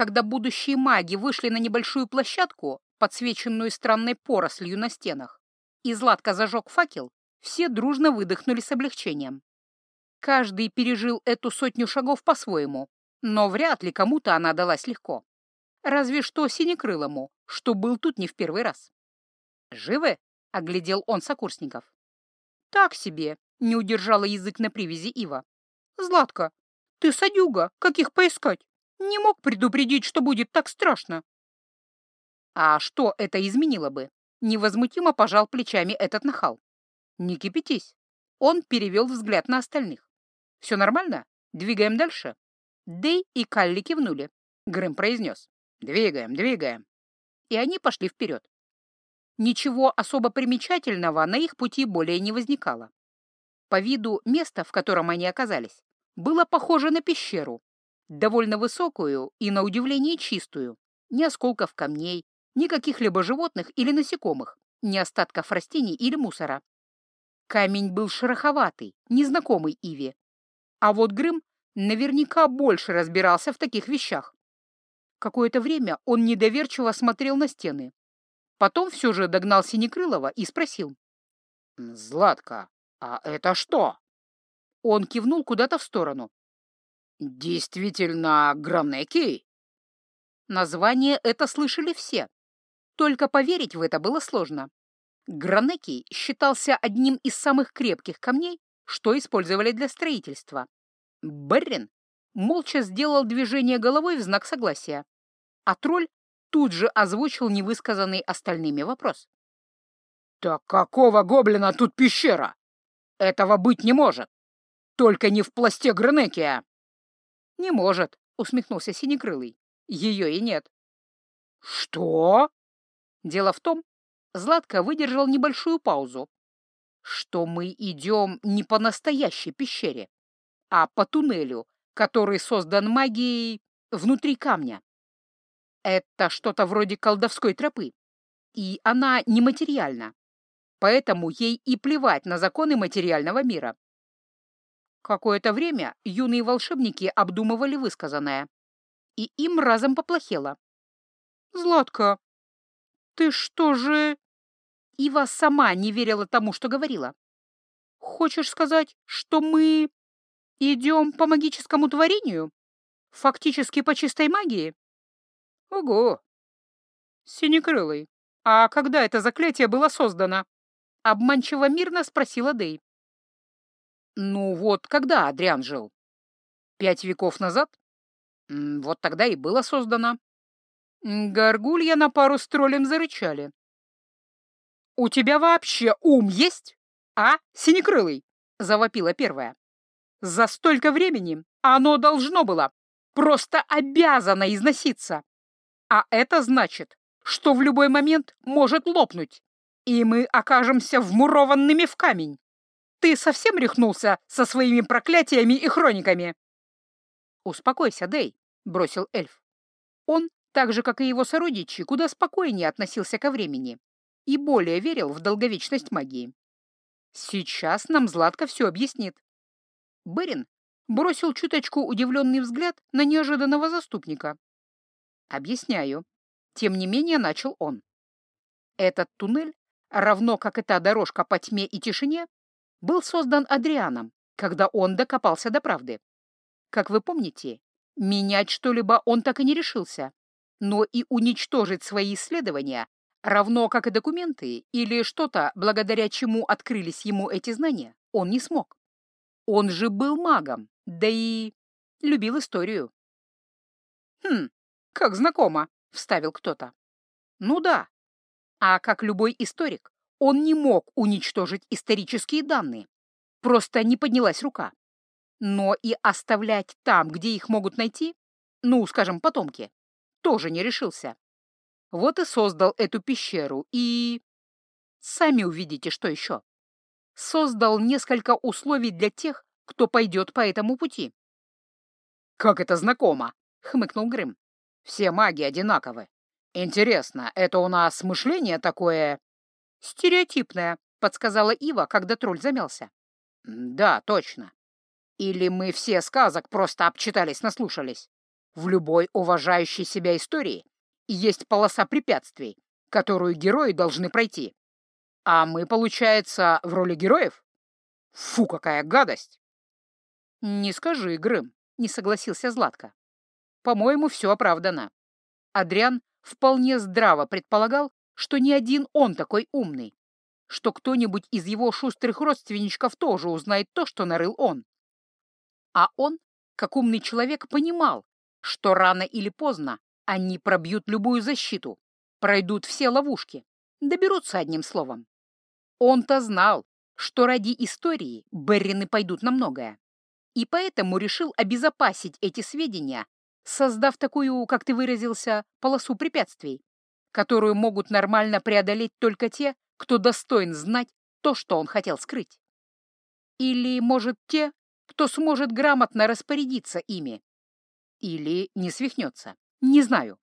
когда будущие маги вышли на небольшую площадку, подсвеченную странной порослью на стенах, и Златко зажег факел, все дружно выдохнули с облегчением. Каждый пережил эту сотню шагов по-своему, но вряд ли кому-то она далась легко. Разве что синекрылому, что был тут не в первый раз. «Живы?» — оглядел он сокурсников. «Так себе», — не удержала язык на привязи Ива. «Златка, ты садюга, как их поискать? Не мог предупредить, что будет так страшно». «А что это изменило бы?» — невозмутимо пожал плечами этот нахал. «Не кипятись». Он перевел взгляд на остальных. «Все нормально? Двигаем дальше?» Дэй и Калли кивнули. Грэм произнес. «Двигаем, двигаем». И они пошли вперед. Ничего особо примечательного на их пути более не возникало. По виду место, в котором они оказались, было похоже на пещеру, довольно высокую и, на удивление, чистую. Ни осколков камней, ни каких-либо животных или насекомых, ни остатков растений или мусора. Камень был шероховатый, незнакомый Иве. А вот Грым наверняка больше разбирался в таких вещах. Какое-то время он недоверчиво смотрел на стены. Потом все же догнал Синекрылова и спросил. «Златка, а это что?» Он кивнул куда-то в сторону. «Действительно Гранеки?» Название это слышали все. Только поверить в это было сложно. Гранеки считался одним из самых крепких камней, что использовали для строительства. Беррин молча сделал движение головой в знак согласия, а тролль тут же озвучил невысказанный остальными вопрос. «Так какого гоблина тут пещера? Этого быть не может! Только не в пласте Гранекия!» «Не может», — усмехнулся Синекрылый. «Ее и нет». «Что?» Дело в том, Златко выдержал небольшую паузу, что мы идем не по настоящей пещере, а по туннелю, который создан магией внутри камня. Это что-то вроде колдовской тропы, и она нематериальна, поэтому ей и плевать на законы материального мира. Какое-то время юные волшебники обдумывали высказанное, и им разом поплохело. «Златка, ты что же...» Ива сама не верила тому, что говорила. «Хочешь сказать, что мы идем по магическому творению? Фактически по чистой магии?» «Ого!» «Синекрылый, а когда это заклятие было создано?» Обманчиво мирно спросила Дэй. «Ну вот когда Адриан жил? Пять веков назад? Вот тогда и было создано». Горгулья на пару с троллем зарычали. «У тебя вообще ум есть, а, Синекрылый?» — завопила первая. «За столько времени оно должно было, просто обязано износиться. А это значит, что в любой момент может лопнуть, и мы окажемся вмурованными в камень. Ты совсем рехнулся со своими проклятиями и хрониками?» «Успокойся, Дэй», — бросил эльф. Он, так же, как и его сородичи, куда спокойнее относился ко времени и более верил в долговечность магии. Сейчас нам Златко все объяснит. Берин бросил чуточку удивленный взгляд на неожиданного заступника. «Объясняю». Тем не менее начал он. Этот туннель, равно как и та дорожка по тьме и тишине, был создан Адрианом, когда он докопался до правды. Как вы помните, менять что-либо он так и не решился, но и уничтожить свои исследования, равно как и документы или что-то, благодаря чему открылись ему эти знания, он не смог. Он же был магом, да и любил историю. Хм, «Как знакомо», — вставил кто-то. «Ну да. А как любой историк, он не мог уничтожить исторические данные. Просто не поднялась рука. Но и оставлять там, где их могут найти, ну, скажем, потомки, тоже не решился. Вот и создал эту пещеру и... Сами увидите, что еще. Создал несколько условий для тех, кто пойдет по этому пути. «Как это знакомо!» — хмыкнул Грым. Все маги одинаковы. Интересно, это у нас мышление такое... Стереотипное, подсказала Ива, когда тролль замялся. Да, точно. Или мы все сказок просто обчитались, наслушались. В любой уважающей себя истории есть полоса препятствий, которую герои должны пройти. А мы, получается, в роли героев? Фу, какая гадость! Не скажи, Грым, не согласился Златко. По-моему, все оправдано. Адриан вполне здраво предполагал, что не один он такой умный, что кто-нибудь из его шустрых родственничков тоже узнает то, что нарыл он. А он, как умный человек, понимал, что рано или поздно они пробьют любую защиту, пройдут все ловушки, доберутся одним словом. Он-то знал, что ради истории Беррины пойдут на многое, и поэтому решил обезопасить эти сведения, создав такую, как ты выразился, полосу препятствий, которую могут нормально преодолеть только те, кто достоин знать то, что он хотел скрыть. Или, может, те, кто сможет грамотно распорядиться ими. Или не свихнется. Не знаю.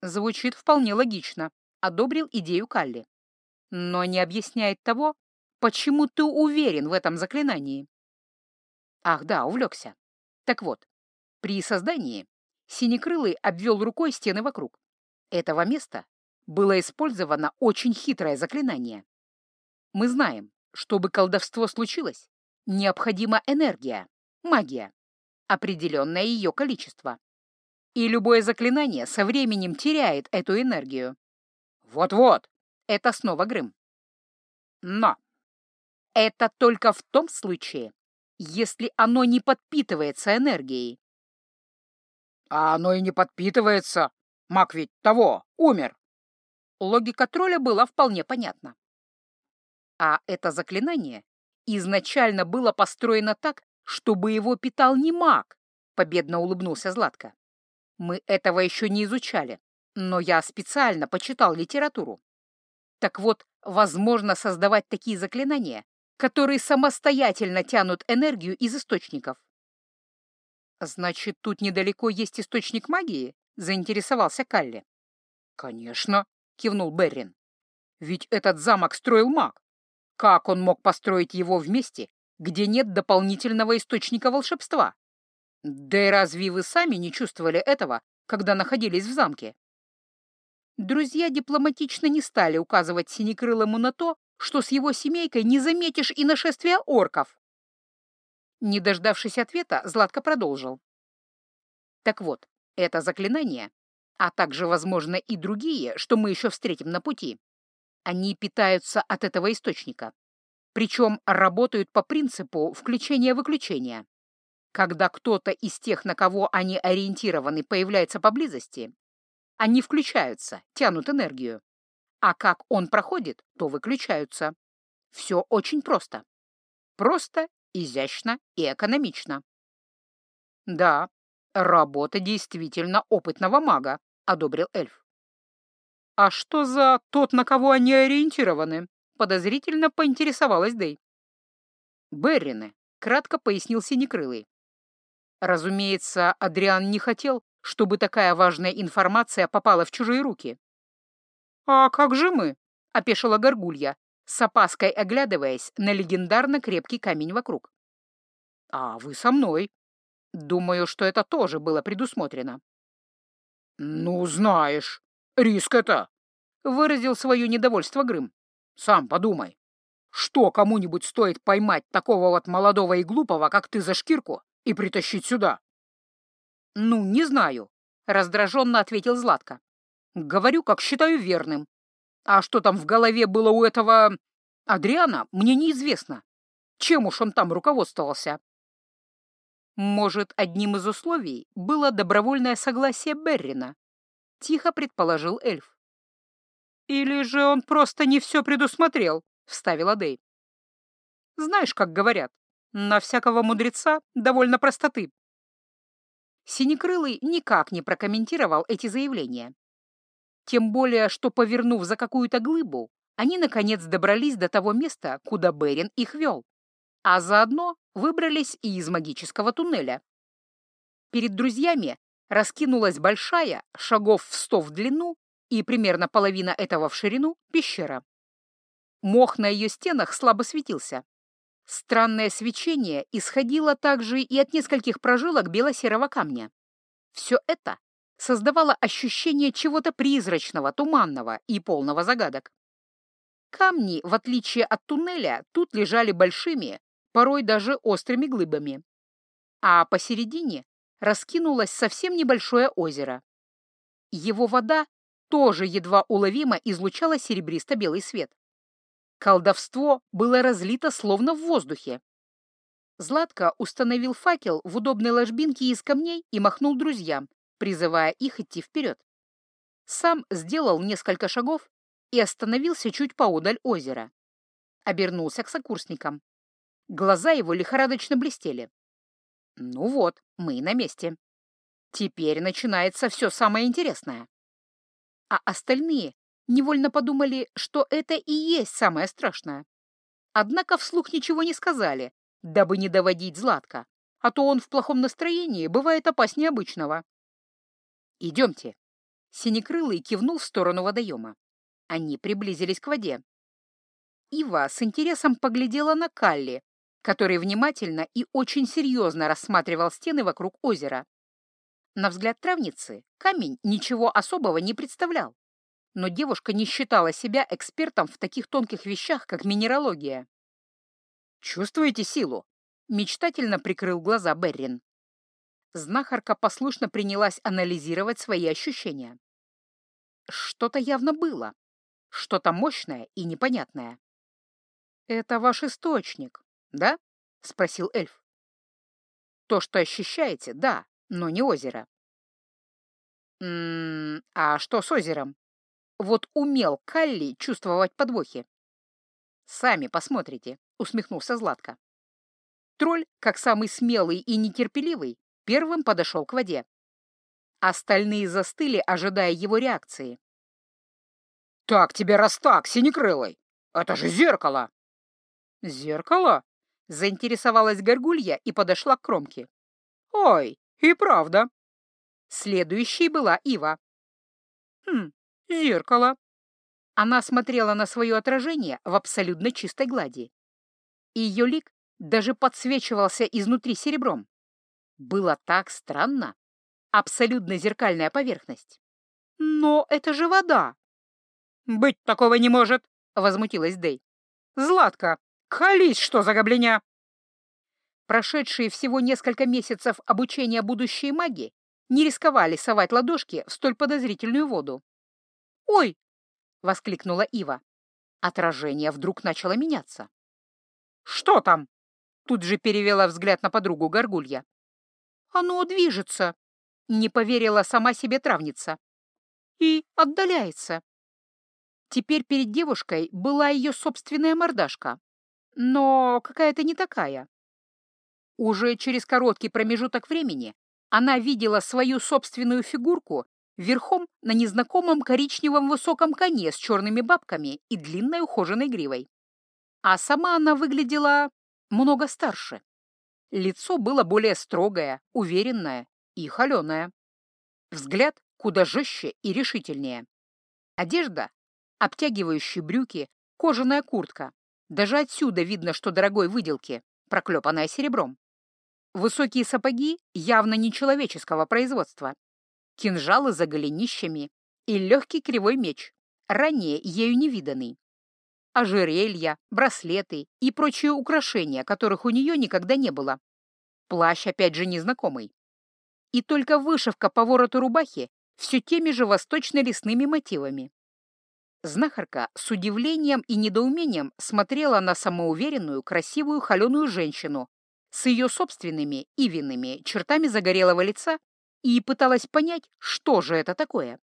Звучит вполне логично. Одобрил идею Калли. Но не объясняет того, почему ты уверен в этом заклинании. Ах да, увлекся. Так вот, при создании Синекрылый обвел рукой стены вокруг. Этого места было использовано очень хитрое заклинание. Мы знаем, чтобы колдовство случилось, необходима энергия, магия, определенное ее количество. И любое заклинание со временем теряет эту энергию. Вот-вот, это снова Грым. Но это только в том случае, если оно не подпитывается энергией. А оно и не подпитывается. Маг ведь того, умер. Логика тролля была вполне понятна. А это заклинание изначально было построено так, чтобы его питал не маг, победно улыбнулся Златко. Мы этого еще не изучали, но я специально почитал литературу. Так вот, возможно создавать такие заклинания, которые самостоятельно тянут энергию из источников. «Значит, тут недалеко есть источник магии?» — заинтересовался Калли. «Конечно», — кивнул Беррин. «Ведь этот замок строил маг. Как он мог построить его в месте, где нет дополнительного источника волшебства? Да и разве вы сами не чувствовали этого, когда находились в замке?» Друзья дипломатично не стали указывать Синекрылому на то, что с его семейкой не заметишь и нашествия орков. Не дождавшись ответа, Златко продолжил. Так вот, это заклинание, а также, возможно, и другие, что мы еще встретим на пути, они питаются от этого источника. Причем работают по принципу включения-выключения. Когда кто-то из тех, на кого они ориентированы, появляется поблизости, они включаются, тянут энергию. А как он проходит, то выключаются. Все очень просто. Просто, изящно и экономично. Да, работа действительно опытного мага, одобрил эльф. А что за тот, на кого они ориентированы? Подозрительно поинтересовалась Дэй. Беррины, кратко пояснил Синекрылый. Разумеется, Адриан не хотел, чтобы такая важная информация попала в чужие руки. «А как же мы?» — опешила Горгулья, с опаской оглядываясь на легендарно крепкий камень вокруг. «А вы со мной. Думаю, что это тоже было предусмотрено». «Ну, знаешь, риск это!» — выразил свое недовольство Грым. «Сам подумай, что кому-нибудь стоит поймать такого вот молодого и глупого, как ты, за шкирку и притащить сюда?» «Ну, не знаю», — раздраженно ответил Златко. Говорю, как считаю верным. А что там в голове было у этого Адриана, мне неизвестно. Чем уж он там руководствовался? Может, одним из условий было добровольное согласие Беррина? Тихо предположил эльф. Или же он просто не все предусмотрел, вставила Дэй. Знаешь, как говорят, на всякого мудреца довольно простоты. Синекрылый никак не прокомментировал эти заявления. Тем более, что, повернув за какую-то глыбу, они, наконец, добрались до того места, куда Берин их вел, а заодно выбрались и из магического туннеля. Перед друзьями раскинулась большая, шагов в сто в длину и примерно половина этого в ширину, пещера. Мох на ее стенах слабо светился. Странное свечение исходило также и от нескольких прожилок бело-серого камня. Все это создавало ощущение чего-то призрачного, туманного и полного загадок. Камни, в отличие от туннеля, тут лежали большими, порой даже острыми глыбами. А посередине раскинулось совсем небольшое озеро. Его вода тоже едва уловимо излучала серебристо-белый свет. Колдовство было разлито словно в воздухе. Златко установил факел в удобной ложбинке из камней и махнул друзьям, призывая их идти вперед. Сам сделал несколько шагов и остановился чуть поодаль озера. Обернулся к сокурсникам. Глаза его лихорадочно блестели. Ну вот, мы на месте. Теперь начинается все самое интересное. А остальные невольно подумали, что это и есть самое страшное. Однако вслух ничего не сказали, дабы не доводить Златка, а то он в плохом настроении бывает опаснее обычного. «Идемте». Синекрылый кивнул в сторону водоема. Они приблизились к воде. Ива с интересом поглядела на Калли, который внимательно и очень серьезно рассматривал стены вокруг озера. На взгляд травницы камень ничего особого не представлял, но девушка не считала себя экспертом в таких тонких вещах, как минералогия. «Чувствуете силу?» — мечтательно прикрыл глаза Беррин. Знахарка послушно принялась анализировать свои ощущения. Что-то явно было, что-то мощное и непонятное. «Это ваш источник, да?» — спросил эльф. «То, что ощущаете, да, но не озеро». «М -м, «А что с озером?» Вот умел Калли чувствовать подвохи. «Сами посмотрите», — усмехнулся Златко. Тролль, как самый смелый и нетерпеливый, первым подошел к воде. Остальные застыли, ожидая его реакции. «Так тебе раз так, синекрылый! Это же зеркало!» «Зеркало?» — заинтересовалась горгулья и подошла к кромке. «Ой, и правда!» Следующей была Ива. «Хм, зеркало!» Она смотрела на свое отражение в абсолютно чистой глади. Ее лик даже подсвечивался изнутри серебром. Было так странно. Абсолютно зеркальная поверхность. «Но это же вода!» «Быть такого не может!» — возмутилась Дэй. «Златка, колись, что за гоблиня!» Прошедшие всего несколько месяцев обучения будущей маги не рисковали совать ладошки в столь подозрительную воду. «Ой!» — воскликнула Ива. Отражение вдруг начало меняться. «Что там?» — тут же перевела взгляд на подругу Горгулья. «Оно движется!» — не поверила сама себе травница. «И отдаляется!» Теперь перед девушкой была ее собственная мордашка, но какая-то не такая. Уже через короткий промежуток времени она видела свою собственную фигурку верхом на незнакомом коричневом высоком коне с черными бабками и длинной ухоженной гривой. А сама она выглядела много старше. Лицо было более строгое, уверенное и холеное. Взгляд куда жестче и решительнее. Одежда обтягивающие брюки, кожаная куртка. Даже отсюда видно, что дорогой выделки, проклепанная серебром. Высокие сапоги явно нечеловеческого производства. Кинжалы за голенищами и легкий кривой меч, ранее ею невиданный. Ожерелья, браслеты и прочие украшения, которых у нее никогда не было. Плащ опять же незнакомый. И только вышивка по вороту рубахи все теми же восточно-лесными мотивами. Знахарка с удивлением и недоумением смотрела на самоуверенную, красивую, холеную женщину с ее собственными и винными чертами загорелого лица и пыталась понять, что же это такое.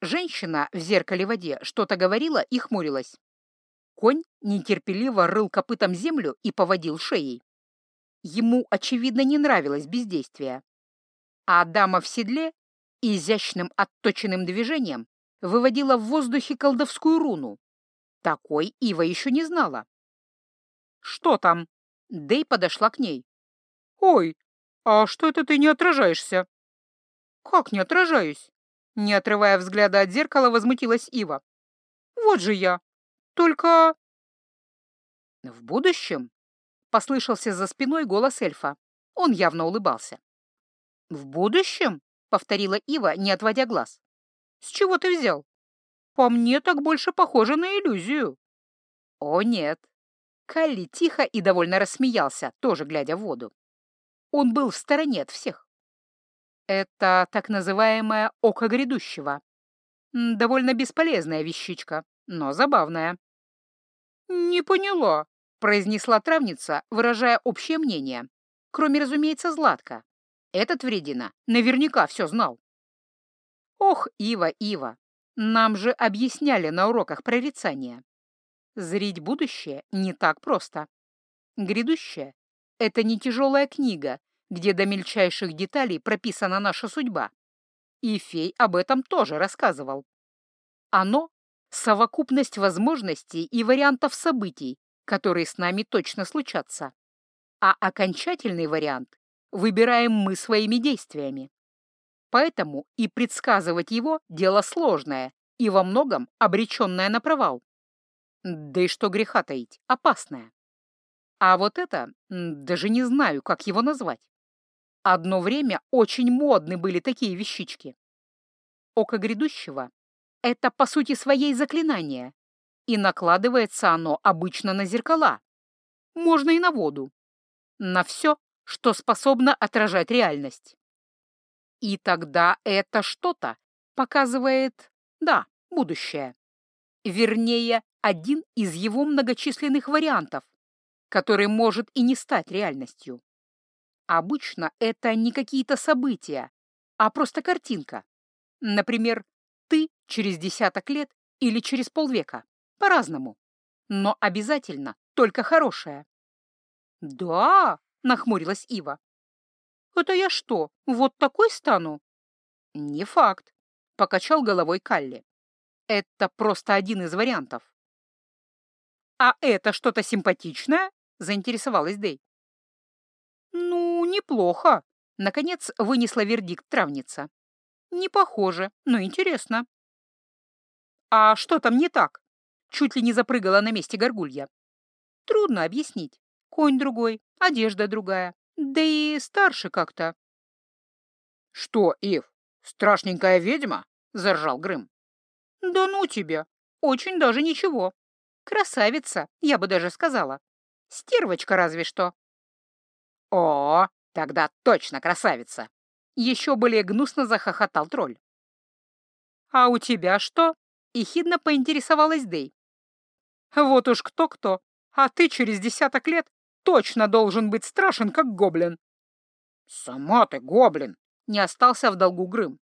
Женщина в зеркале воде что-то говорила и хмурилась. Конь нетерпеливо рыл копытом землю и поводил шеей. Ему, очевидно, не нравилось бездействие. А дама в седле изящным отточенным движением выводила в воздухе колдовскую руну. Такой Ива еще не знала. «Что там?» Дэй подошла к ней. «Ой, а что это ты не отражаешься?» «Как не отражаюсь?» Не отрывая взгляда от зеркала, возмутилась Ива. «Вот же я! Только...» «В будущем?» — послышался за спиной голос эльфа. Он явно улыбался. «В будущем?» — повторила Ива, не отводя глаз. «С чего ты взял? По мне так больше похоже на иллюзию». «О, нет». Калли тихо и довольно рассмеялся, тоже глядя в воду. Он был в стороне от всех. Это так называемое «око грядущего». Довольно бесполезная вещичка, но забавная. «Не поняла», — произнесла травница, выражая общее мнение. Кроме, разумеется, Златка. Этот вредина наверняка все знал. Ох, Ива, Ива, нам же объясняли на уроках прорицания. Зрить будущее не так просто. Грядущее — это не тяжелая книга, где до мельчайших деталей прописана наша судьба. И фей об этом тоже рассказывал. Оно — совокупность возможностей и вариантов событий, которые с нами точно случатся а окончательный вариант выбираем мы своими действиями. Поэтому и предсказывать его — дело сложное и во многом обреченное на провал. Да и что греха таить, опасное. А вот это, даже не знаю, как его назвать. Одно время очень модны были такие вещички. Око грядущего — это, по сути, своей заклинание, и накладывается оно обычно на зеркала. Можно и на воду на все, что способно отражать реальность. И тогда это что-то показывает, да, будущее. Вернее, один из его многочисленных вариантов, который может и не стать реальностью. Обычно это не какие-то события, а просто картинка. Например, ты через десяток лет или через полвека. По-разному. Но обязательно только хорошая. «Да?» — нахмурилась Ива. «Это я что, вот такой стану?» «Не факт», — покачал головой Калли. «Это просто один из вариантов». «А это что-то симпатичное?» — заинтересовалась Дэй. «Ну, неплохо», — наконец вынесла вердикт травница. «Не похоже, но интересно». «А что там не так?» — чуть ли не запрыгала на месте горгулья. «Трудно объяснить. Конь другой, одежда другая, да и старше как-то. — Что, Ив, страшненькая ведьма? — заржал Грым. — Да ну тебя, очень даже ничего. Красавица, я бы даже сказала. Стервочка разве что. — О, тогда точно красавица! Еще более гнусно захохотал тролль. «А у тебя что?» — ехидно поинтересовалась Дэй. «Вот уж кто-кто, а ты через десяток лет точно должен быть страшен, как гоблин. Сама ты гоблин, не остался в долгу Грым.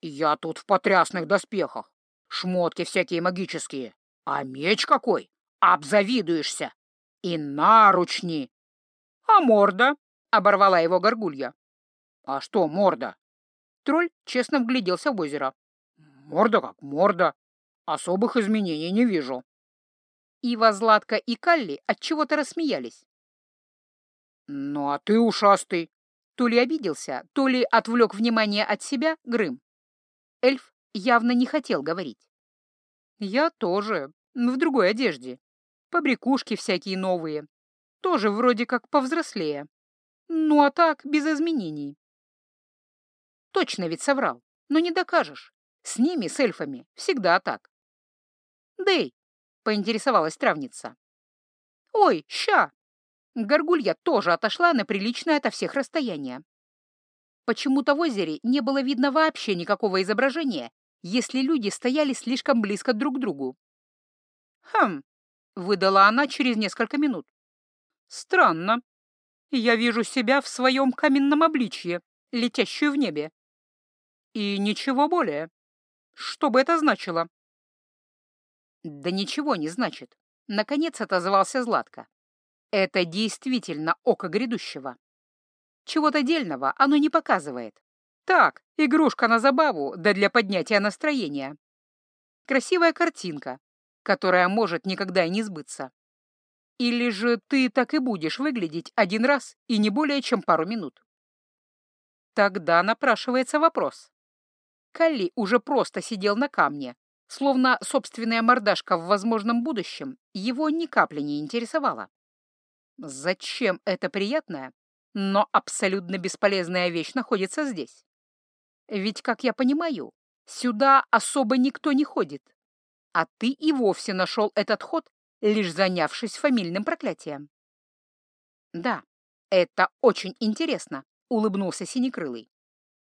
Я тут в потрясных доспехах, шмотки всякие магические, а меч какой, обзавидуешься. И наручни. А морда? Оборвала его горгулья. А что морда? Тролль честно вгляделся в озеро. Морда как морда. Особых изменений не вижу. Ива, Златка и Калли отчего-то рассмеялись. «Ну а ты ушастый!» То ли обиделся, то ли отвлек внимание от себя Грым. Эльф явно не хотел говорить. «Я тоже, в другой одежде. Побрякушки всякие новые. Тоже вроде как повзрослее. Ну а так, без изменений». Точно ведь соврал, но не докажешь. С ними, с эльфами, всегда так. «Дэй», — поинтересовалась травница. «Ой, ща!» Горгулья тоже отошла на приличное ото всех расстояние. Почему-то в озере не было видно вообще никакого изображения, если люди стояли слишком близко друг к другу. «Хм», — выдала она через несколько минут. «Странно. Я вижу себя в своем каменном обличье, летящую в небе. И ничего более. Что бы это значило?» «Да ничего не значит», — наконец отозвался Златко. Это действительно око грядущего. Чего-то дельного оно не показывает. Так, игрушка на забаву, да для поднятия настроения. Красивая картинка, которая может никогда и не сбыться. Или же ты так и будешь выглядеть один раз и не более чем пару минут? Тогда напрашивается вопрос. Калли уже просто сидел на камне, словно собственная мордашка в возможном будущем его ни капли не интересовала. Зачем это приятное? но абсолютно бесполезная вещь находится здесь. Ведь, как я понимаю, сюда особо никто не ходит, а ты и вовсе нашел этот ход, лишь занявшись фамильным проклятием. Да, это очень интересно, — улыбнулся Синекрылый.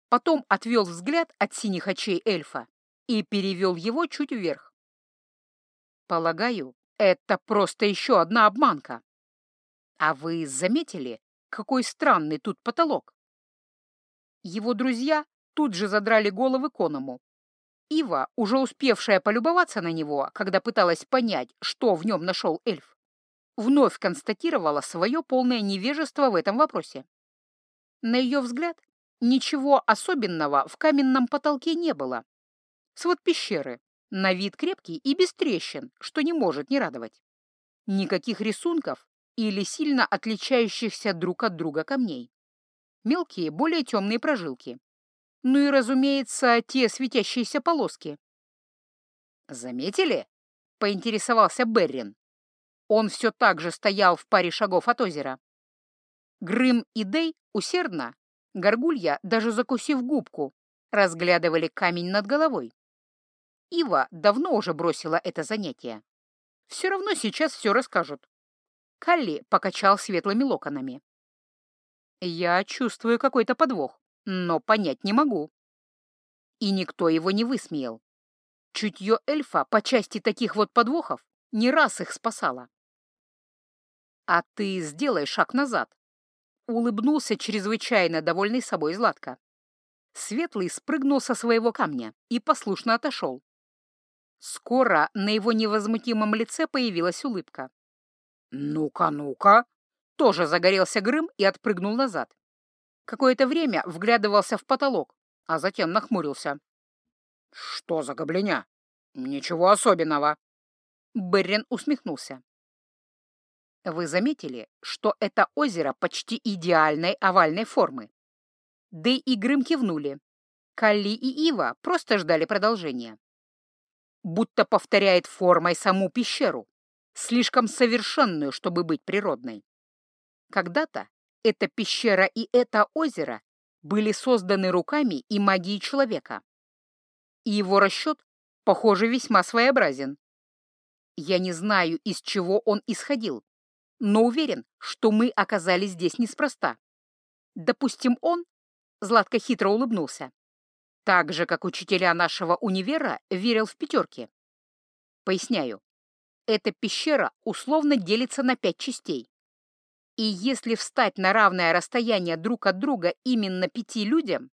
Потом отвел взгляд от синих очей эльфа и перевел его чуть вверх. Полагаю, это просто еще одна обманка. А вы заметили, какой странный тут потолок? Его друзья тут же задрали головы Коному. Ива, уже успевшая полюбоваться на него, когда пыталась понять, что в нем нашел эльф, вновь констатировала свое полное невежество в этом вопросе. На ее взгляд, ничего особенного в каменном потолке не было. Свод пещеры, на вид крепкий и без трещин, что не может не радовать. Никаких рисунков или сильно отличающихся друг от друга камней. Мелкие, более темные прожилки. Ну и, разумеется, те светящиеся полоски. «Заметили?» — поинтересовался Беррин. Он все так же стоял в паре шагов от озера. Грым и Дей усердно, горгулья, даже закусив губку, разглядывали камень над головой. Ива давно уже бросила это занятие. Все равно сейчас все расскажут. Калли покачал светлыми локонами. Я чувствую какой-то подвох, но понять не могу. И никто его не высмеял. Чутье эльфа по части таких вот подвохов не раз их спасало. «А ты сделай шаг назад», — улыбнулся чрезвычайно довольный собой Златко. Светлый спрыгнул со своего камня и послушно отошел. Скоро на его невозмутимом лице появилась улыбка. «Ну-ка, ну-ка!» Тоже загорелся Грым и отпрыгнул назад. Какое-то время вглядывался в потолок, а затем нахмурился. «Что за гоблиня? Ничего особенного!» Беррин усмехнулся. «Вы заметили, что это озеро почти идеальной овальной формы?» Дэй и Грым кивнули. Калли и Ива просто ждали продолжения будто повторяет формой саму пещеру, слишком совершенную, чтобы быть природной. Когда-то эта пещера и это озеро были созданы руками и магией человека. И его расчет, похоже, весьма своеобразен. Я не знаю, из чего он исходил, но уверен, что мы оказались здесь неспроста. Допустим, он, Златко хитро улыбнулся, так же, как учителя нашего универа, верил в пятерки. Поясняю. Эта пещера условно делится на пять частей. И если встать на равное расстояние друг от друга именно пяти людям,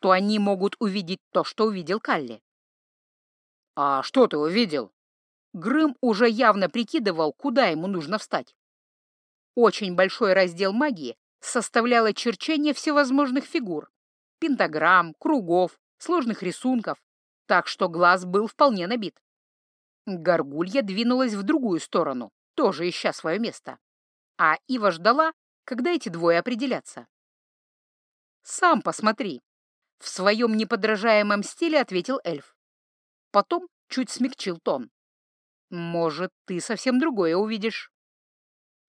то они могут увидеть то, что увидел Калли. «А что ты увидел?» Грым уже явно прикидывал, куда ему нужно встать. Очень большой раздел магии составляло черчение всевозможных фигур, пентаграмм, кругов, сложных рисунков, так что глаз был вполне набит. Горгулья двинулась в другую сторону, тоже ища свое место. А Ива ждала, когда эти двое определятся. «Сам посмотри», — в своем неподражаемом стиле ответил эльф. Потом чуть смягчил тон. «Может, ты совсем другое увидишь».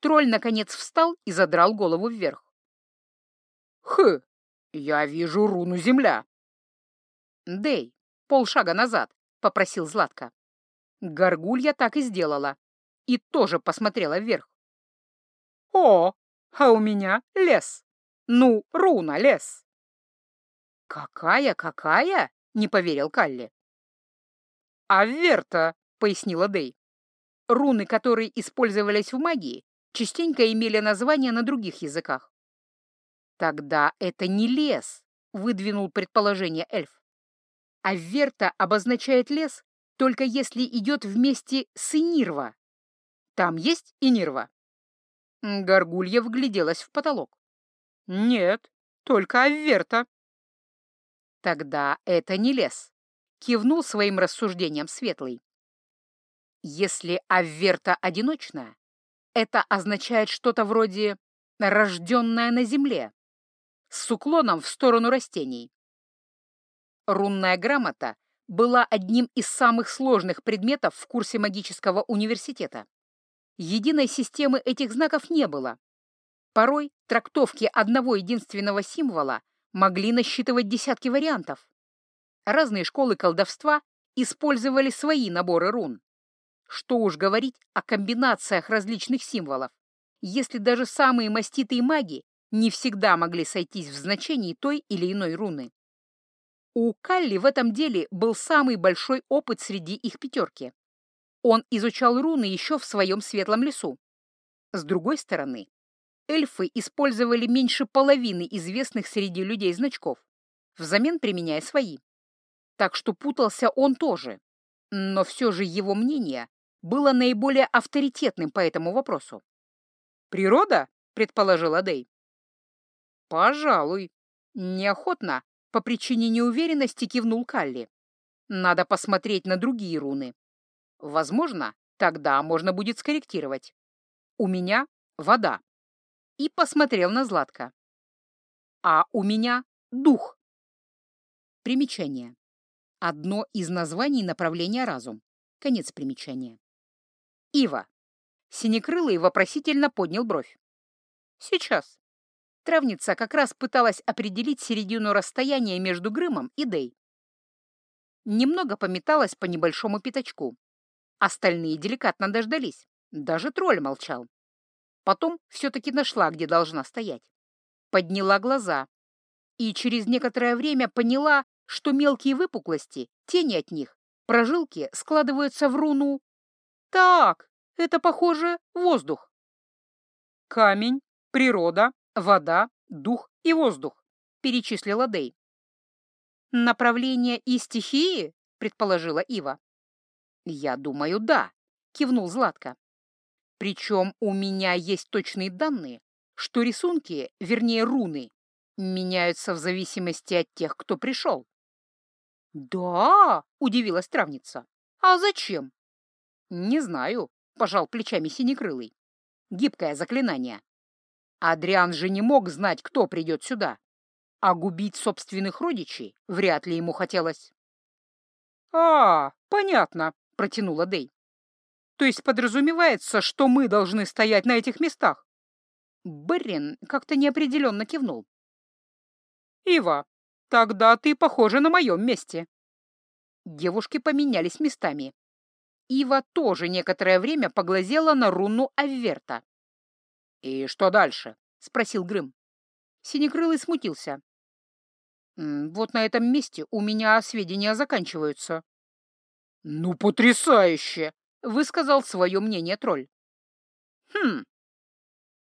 Тролль, наконец, встал и задрал голову вверх. «Хы, я вижу руну земля», «Дэй, полшага назад», — попросил Златко. Горгулья так и сделала. И тоже посмотрела вверх. «О, а у меня лес. Ну, руна, лес». «Какая, какая?» — не поверил Калли. «А верта», — пояснила Дэй. Руны, которые использовались в магии, частенько имели названия на других языках. «Тогда это не лес», — выдвинул предположение эльф а верта обозначает лес только если идет вместе с Инирва. Там есть Инирва? Горгулья вгляделась в потолок. Нет, только Аверта. Тогда это не лес, кивнул своим рассуждением Светлый. Если Аверта одиночная, это означает что-то вроде «рожденная на земле», с уклоном в сторону растений. Рунная грамота была одним из самых сложных предметов в курсе магического университета. Единой системы этих знаков не было. Порой трактовки одного единственного символа могли насчитывать десятки вариантов. Разные школы колдовства использовали свои наборы рун. Что уж говорить о комбинациях различных символов, если даже самые маститые маги не всегда могли сойтись в значении той или иной руны. У Калли в этом деле был самый большой опыт среди их пятерки. Он изучал руны еще в своем светлом лесу. С другой стороны, эльфы использовали меньше половины известных среди людей значков, взамен применяя свои. Так что путался он тоже, но все же его мнение было наиболее авторитетным по этому вопросу. «Природа?» — предположила Дэй. «Пожалуй. Неохотно, по причине неуверенности кивнул Калли. Надо посмотреть на другие руны. Возможно, тогда можно будет скорректировать. У меня вода. И посмотрел на Златка. А у меня дух. Примечание. Одно из названий направления разум. Конец примечания. Ива. Синекрылый вопросительно поднял бровь. Сейчас. Травница как раз пыталась определить середину расстояния между Грымом и Дей. Немного пометалась по небольшому пятачку. Остальные деликатно дождались. Даже тролль молчал. Потом все-таки нашла, где должна стоять. Подняла глаза. И через некоторое время поняла, что мелкие выпуклости, тени от них, прожилки складываются в руну так, это, похоже, воздух. Камень, природа, вода, дух и воздух, перечислила Дэй. Направление и стихии, предположила Ива. Я думаю, да, кивнул Златко. Причем у меня есть точные данные, что рисунки, вернее руны, меняются в зависимости от тех, кто пришел. «Да!» — удивилась травница. «А зачем?» «Не знаю», — пожал плечами Синекрылый. «Гибкое заклинание. Адриан же не мог знать, кто придет сюда, а губить собственных родичей вряд ли ему хотелось». «А, понятно», — протянула Дэй. «То есть подразумевается, что мы должны стоять на этих местах?» Беррин как-то неопределенно кивнул. «Ива, тогда ты похожа на моем месте». Девушки поменялись местами, Ива тоже некоторое время поглазела на руну Аверта. «И что дальше?» — спросил Грым. Синекрылый смутился. «Вот на этом месте у меня сведения заканчиваются». «Ну, потрясающе!» — высказал свое мнение тролль. «Хм.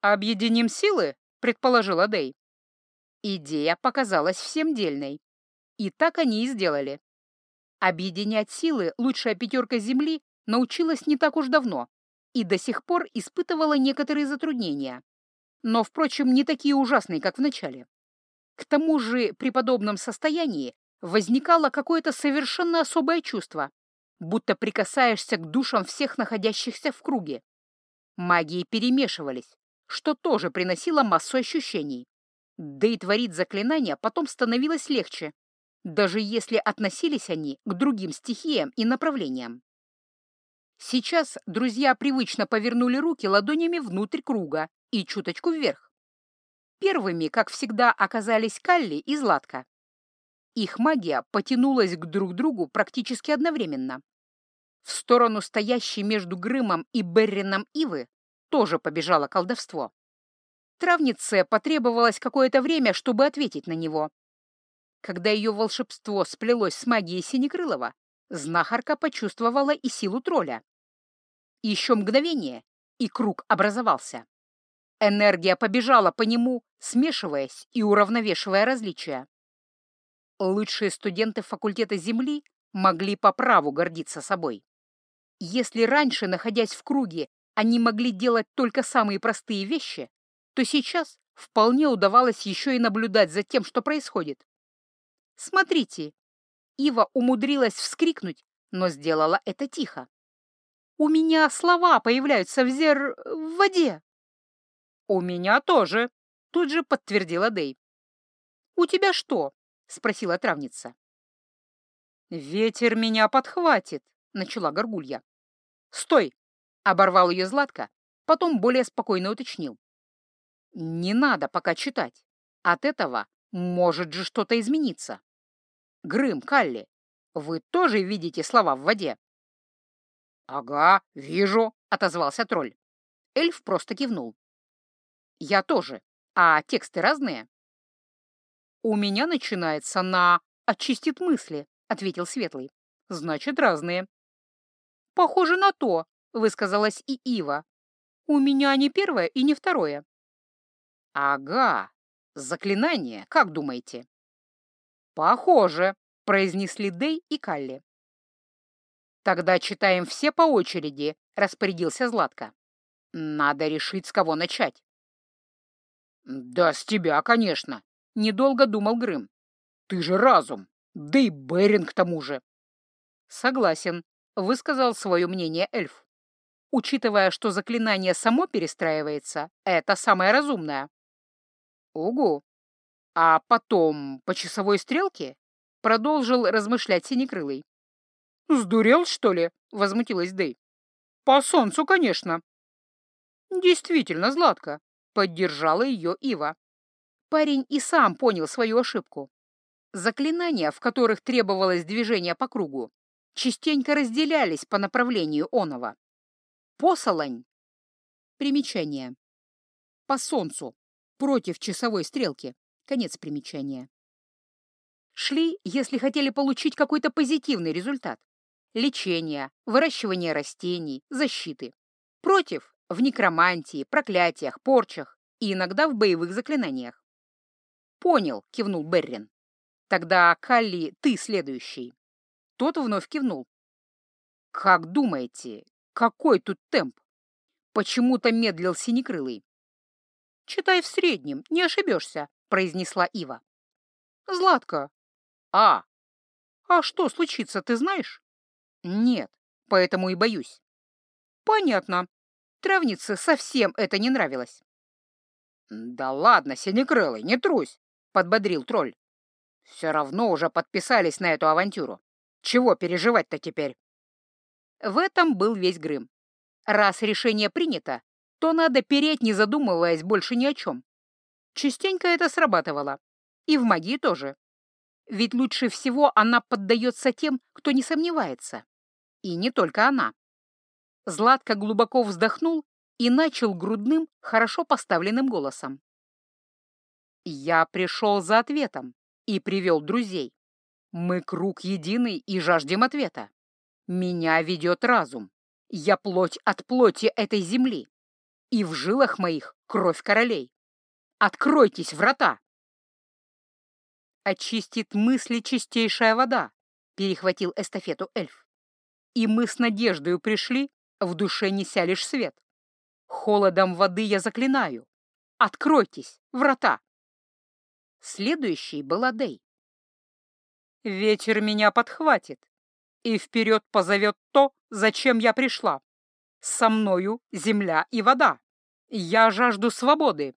Объединим силы?» — предположила Дэй. Идея показалась всем дельной. И так они и сделали. Объединять силы лучшая пятерка Земли научилась не так уж давно и до сих пор испытывала некоторые затруднения, но, впрочем, не такие ужасные, как в начале. К тому же при подобном состоянии возникало какое-то совершенно особое чувство, будто прикасаешься к душам всех находящихся в круге. Магии перемешивались, что тоже приносило массу ощущений. Да и творить заклинания потом становилось легче, даже если относились они к другим стихиям и направлениям. Сейчас друзья привычно повернули руки ладонями внутрь круга и чуточку вверх. Первыми, как всегда, оказались Калли и Златка. Их магия потянулась к друг другу практически одновременно. В сторону стоящей между Грымом и Беррином Ивы тоже побежало колдовство. Травнице потребовалось какое-то время, чтобы ответить на него, когда ее волшебство сплелось с магией Синекрылова, знахарка почувствовала и силу тролля. Еще мгновение, и круг образовался. Энергия побежала по нему, смешиваясь и уравновешивая различия. Лучшие студенты факультета Земли могли по праву гордиться собой. Если раньше, находясь в круге, они могли делать только самые простые вещи, то сейчас вполне удавалось еще и наблюдать за тем, что происходит. Смотрите!» Ива умудрилась вскрикнуть, но сделала это тихо. «У меня слова появляются в зер... в воде!» «У меня тоже!» — тут же подтвердила Дэй. «У тебя что?» — спросила травница. «Ветер меня подхватит», — начала горгулья. «Стой!» — оборвал ее Златко, потом более спокойно уточнил. Не надо пока читать. От этого может же что-то измениться. Грым, Калли, вы тоже видите слова в воде? Ага, вижу, отозвался тролль. Эльф просто кивнул. Я тоже. А тексты разные? У меня начинается на «очистит мысли», — ответил Светлый. Значит, разные. Похоже на то, — высказалась и Ива. У меня не первое и не второе. Ага, заклинание, как думаете? Похоже, — произнесли Дей и Калли. «Тогда читаем все по очереди», — распорядился Златко. «Надо решить, с кого начать». «Да с тебя, конечно», — недолго думал Грым. «Ты же разум, да и Берин к тому же». «Согласен», — высказал свое мнение эльф. «Учитывая, что заклинание само перестраивается, это самое разумное». «Угу. А потом по часовой стрелке?» — продолжил размышлять Синекрылый. «Сдурел, что ли?» — возмутилась Дэй. «По солнцу, конечно». «Действительно, Златка», — поддержала ее Ива. Парень и сам понял свою ошибку. Заклинания, в которых требовалось движение по кругу, частенько разделялись по направлению оного. Посолонь. Примечание. По солнцу. Против часовой стрелки. Конец примечания. Шли, если хотели получить какой-то позитивный результат. Лечение, выращивание растений, защиты. Против — в некромантии, проклятиях, порчах и иногда в боевых заклинаниях. «Понял», — кивнул Беррин. «Тогда, Калли, ты следующий». Тот вновь кивнул. «Как думаете, какой тут темп?» Почему-то медлил Синекрылый. «Читай в среднем, не ошибешься», — произнесла Ива. «Златка». «А». «А что случится, ты знаешь?» «Нет, поэтому и боюсь». «Понятно. Травнице совсем это не нравилось». «Да ладно, Синекрылый, не трусь», — подбодрил тролль. «Все равно уже подписались на эту авантюру. Чего переживать-то теперь?» В этом был весь Грым. Раз решение принято, то надо переть, не задумываясь больше ни о чем. Частенько это срабатывало. И в магии тоже. Ведь лучше всего она поддается тем, кто не сомневается. И не только она. Златко глубоко вздохнул и начал грудным, хорошо поставленным голосом. «Я пришел за ответом и привел друзей. Мы круг единый и жаждем ответа. Меня ведет разум. Я плоть от плоти этой земли. И в жилах моих кровь королей. Откройтесь, врата!» «Очистит мысли чистейшая вода», — перехватил эстафету эльф. «И мы с надеждою пришли, в душе неся лишь свет. Холодом воды я заклинаю. Откройтесь, врата!» Следующей была Дей. «Ветер меня подхватит, и вперед позовет то, зачем я пришла. Со мною земля и вода. Я жажду свободы,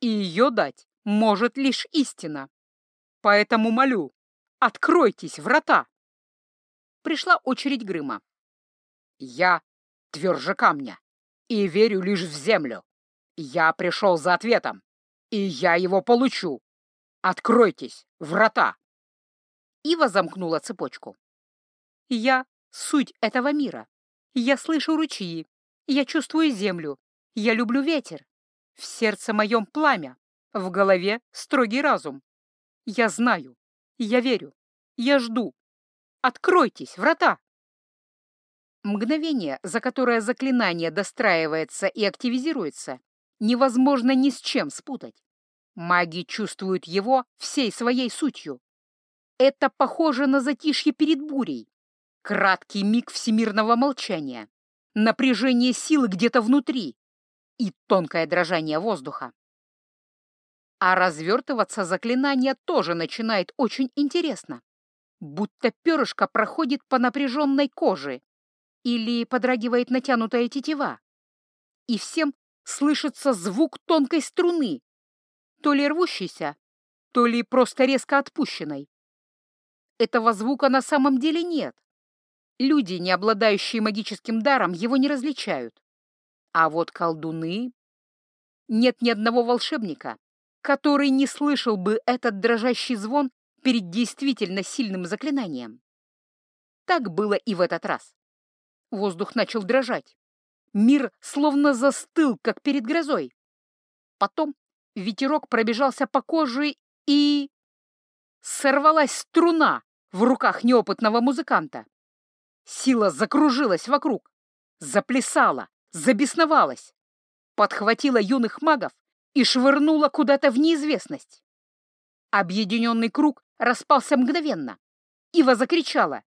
и ее дать может лишь истина. Поэтому молю, откройтесь врата!» Пришла очередь Грыма. «Я тверже камня и верю лишь в землю. Я пришел за ответом, и я его получу. Откройтесь, врата!» Ива замкнула цепочку. «Я — суть этого мира. Я слышу ручьи, я чувствую землю, я люблю ветер. В сердце моем пламя, в голове строгий разум. Я знаю, я верю, я жду. Откройтесь, врата!» Мгновение, за которое заклинание достраивается и активизируется, невозможно ни с чем спутать. Маги чувствуют его всей своей сутью. Это похоже на затишье перед бурей. Краткий миг всемирного молчания, напряжение силы где-то внутри и тонкое дрожание воздуха. А развертываться заклинание тоже начинает очень интересно. Будто перышко проходит по напряженной коже или подрагивает натянутая тетива. И всем слышится звук тонкой струны, то ли рвущейся, то ли просто резко отпущенной. Этого звука на самом деле нет. Люди, не обладающие магическим даром, его не различают. А вот колдуны нет ни одного волшебника, который не слышал бы этот дрожащий звон перед действительно сильным заклинанием. Так было и в этот раз. Воздух начал дрожать. Мир словно застыл, как перед грозой. Потом ветерок пробежался по коже и... Сорвалась струна в руках неопытного музыканта. Сила закружилась вокруг, заплясала, забесновалась, подхватила юных магов и швырнула куда-то в неизвестность. Объединенный круг распался мгновенно. Ива закричала.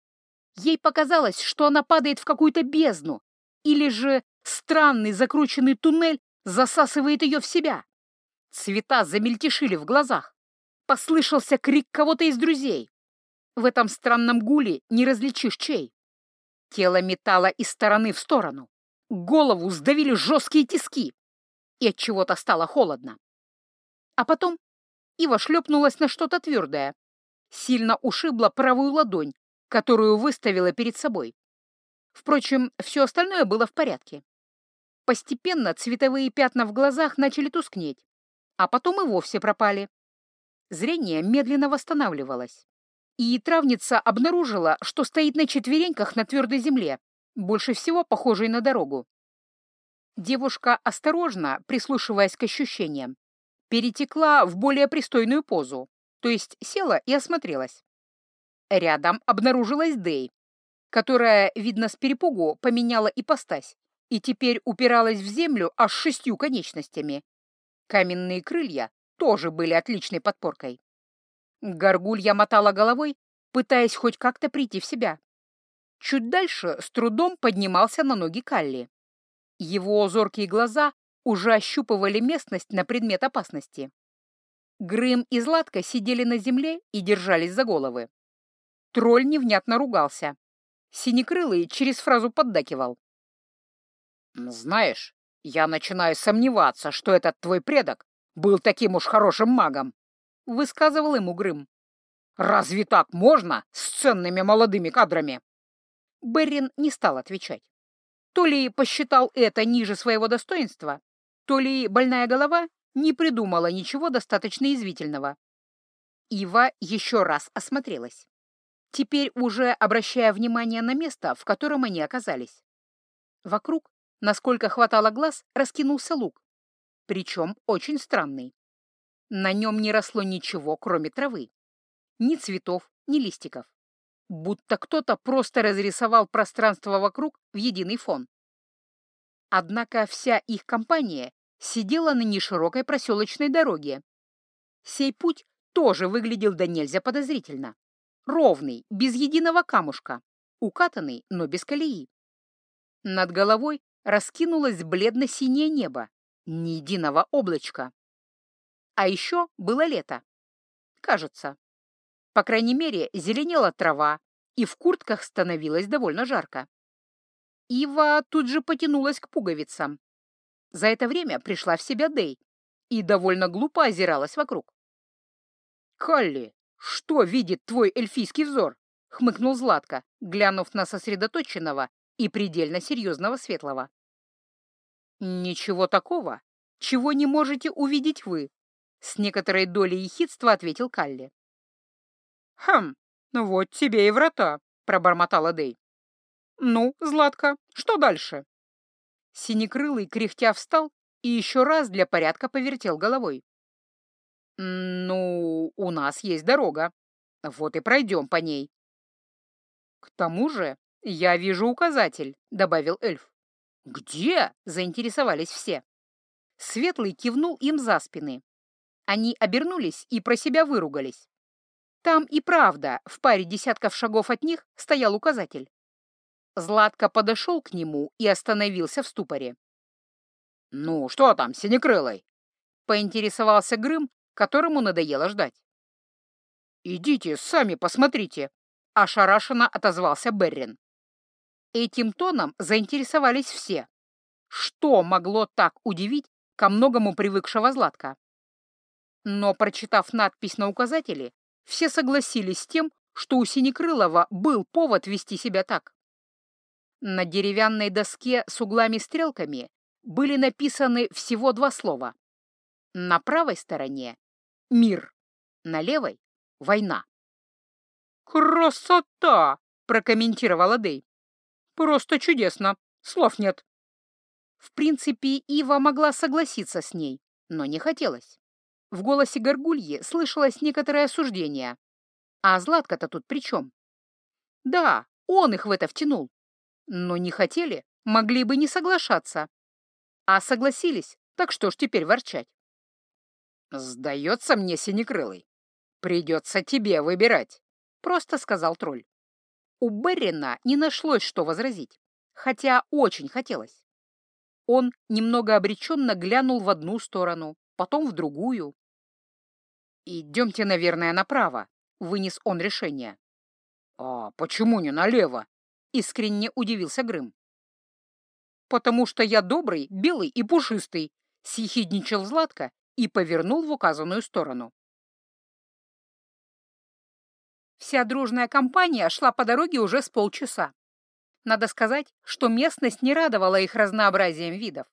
Ей показалось, что она падает в какую-то бездну, или же странный закрученный туннель засасывает ее в себя. Цвета замельтешили в глазах. Послышался крик кого-то из друзей. В этом странном гуле не различишь чей. Тело метало из стороны в сторону. Голову сдавили жесткие тиски. И от чего-то стало холодно. А потом Ива шлепнулась на что-то твердое. Сильно ушибла правую ладонь, которую выставила перед собой. Впрочем, все остальное было в порядке. Постепенно цветовые пятна в глазах начали тускнеть, а потом и вовсе пропали. Зрение медленно восстанавливалось. И травница обнаружила, что стоит на четвереньках на твердой земле, больше всего похожей на дорогу. Девушка осторожно, прислушиваясь к ощущениям, перетекла в более пристойную позу, то есть села и осмотрелась. Рядом обнаружилась Дэй, которая, видно, с перепугу поменяла ипостась и теперь упиралась в землю аж шестью конечностями. Каменные крылья тоже были отличной подпоркой. Горгулья мотала головой, пытаясь хоть как-то прийти в себя. Чуть дальше с трудом поднимался на ноги Калли. Его зоркие глаза уже ощупывали местность на предмет опасности. Грым и Златка сидели на земле и держались за головы. Тролль невнятно ругался. Синекрылый через фразу поддакивал. «Знаешь, я начинаю сомневаться, что этот твой предок был таким уж хорошим магом», — высказывал ему Грым. «Разве так можно с ценными молодыми кадрами?» Беррин не стал отвечать. То ли посчитал это ниже своего достоинства, то ли больная голова не придумала ничего достаточно извительного. Ива еще раз осмотрелась, теперь уже обращая внимание на место, в котором они оказались. Вокруг, насколько хватало глаз, раскинулся луг, причем очень странный. На нем не росло ничего, кроме травы. Ни цветов, ни листиков будто кто-то просто разрисовал пространство вокруг в единый фон. Однако вся их компания сидела на неширокой проселочной дороге. Сей путь тоже выглядел до нельзя подозрительно. Ровный, без единого камушка, укатанный, но без колеи. Над головой раскинулось бледно-синее небо, ни единого облачка. А еще было лето. Кажется. По крайней мере, зеленела трава, и в куртках становилось довольно жарко. Ива тут же потянулась к пуговицам. За это время пришла в себя Дэй и довольно глупо озиралась вокруг. «Халли, что видит твой эльфийский взор?» — хмыкнул Златко, глянув на сосредоточенного и предельно серьезного светлого. «Ничего такого, чего не можете увидеть вы», — с некоторой долей ехидства ответил Калли. «Хм, ну вот тебе и врата», — пробормотала Дэй. «Ну, Златка, что дальше?» Синекрылый кряхтя встал и еще раз для порядка повертел головой. «Ну, у нас есть дорога. Вот и пройдем по ней». «К тому же я вижу указатель», — добавил эльф. «Где?» — заинтересовались все. Светлый кивнул им за спины. Они обернулись и про себя выругались. Там и правда, в паре десятков шагов от них стоял указатель. Златко подошел к нему и остановился в ступоре. «Ну, что там, синекрылый?» — поинтересовался Грым, которому надоело ждать. «Идите, сами посмотрите», — ошарашенно отозвался Беррин. Этим тоном заинтересовались все. Что могло так удивить ко многому привыкшего Златка? Но, прочитав надпись на указателе, все согласились с тем, что у Синекрылова был повод вести себя так. На деревянной доске с углами-стрелками были написаны всего два слова На правой стороне — мир, на левой — война. «Красота!» — прокомментировала Дэй. «Просто чудесно. Слов нет». В принципе, Ива могла согласиться с ней, но не хотелось. В голосе Горгульи слышалось некоторое осуждение. А Златка-то тут при чем? Да, он их в это втянул. Но не хотели, могли бы не соглашаться. А согласились, так что ж теперь ворчать? «Сдается мне, Синекрылый. Придется тебе выбирать», — просто сказал тролль. У Беррина не нашлось, что возразить, хотя очень хотелось. Он немного обреченно глянул в одну сторону, потом в другую. «Идемте, наверное, направо», — вынес он решение. «А почему не налево?» — искренне удивился Грым. «Потому что я добрый, белый и пушистый», — съехидничал Златко и повернул в указанную сторону. Вся дружная компания шла по дороге уже с полчаса. Надо сказать, что местность не радовала их разнообразием видов.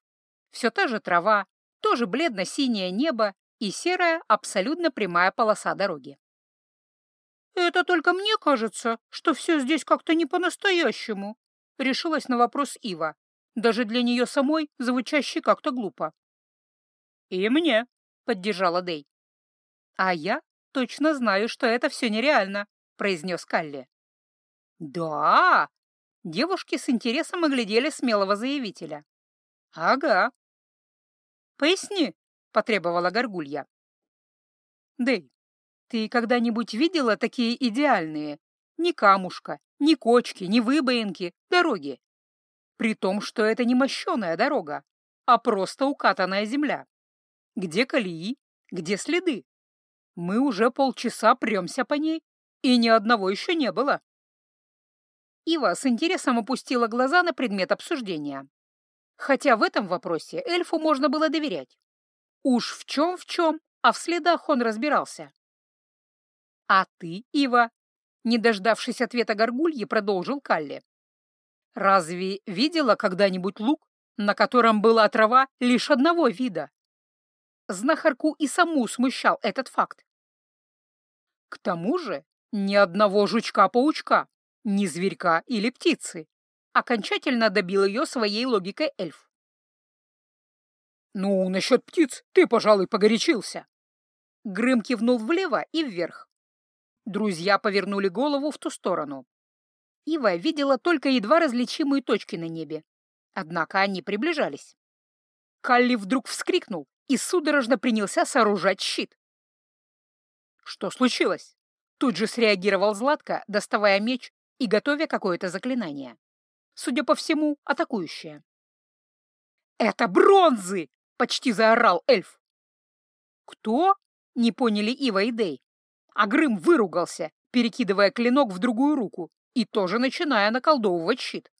Все та же трава, тоже бледно-синее небо и серая, абсолютно прямая полоса дороги. «Это только мне кажется, что все здесь как-то не по-настоящему», — решилась на вопрос Ива, даже для нее самой звучащий как-то глупо. «И мне», — поддержала Дэй. «А я точно знаю, что это все нереально», — произнес Калли. «Да!» — девушки с интересом оглядели смелого заявителя. «Ага». «Поясни», — потребовала Горгулья. «Дэй, ты когда-нибудь видела такие идеальные? Ни камушка, ни кочки, ни выбоинки, дороги. При том, что это не мощеная дорога, а просто укатанная земля. Где колеи? Где следы? Мы уже полчаса премся по ней, и ни одного еще не было. Ива с интересом опустила глаза на предмет обсуждения. Хотя в этом вопросе эльфу можно было доверять. Уж в чем в чем, а в следах он разбирался. «А ты, Ива?» Не дождавшись ответа горгульи, продолжил Калли. «Разве видела когда-нибудь лук, на котором была трава лишь одного вида?» Знахарку и саму смущал этот факт. К тому же ни одного жучка-паучка, ни зверька или птицы. Окончательно добил ее своей логикой эльф. «Ну, насчет птиц ты, пожалуй, погорячился». Грым кивнул влево и вверх. Друзья повернули голову в ту сторону. Ива видела только едва различимые точки на небе. Однако они приближались. Калли вдруг вскрикнул и судорожно принялся сооружать щит. «Что случилось?» Тут же среагировал Златко, доставая меч и готовя какое-то заклинание. Судя по всему, атакующее. «Это бронзы!» — почти заорал эльф. «Кто?» — не поняли Ива и Дей. А Грым выругался, перекидывая клинок в другую руку и тоже начиная наколдовывать щит.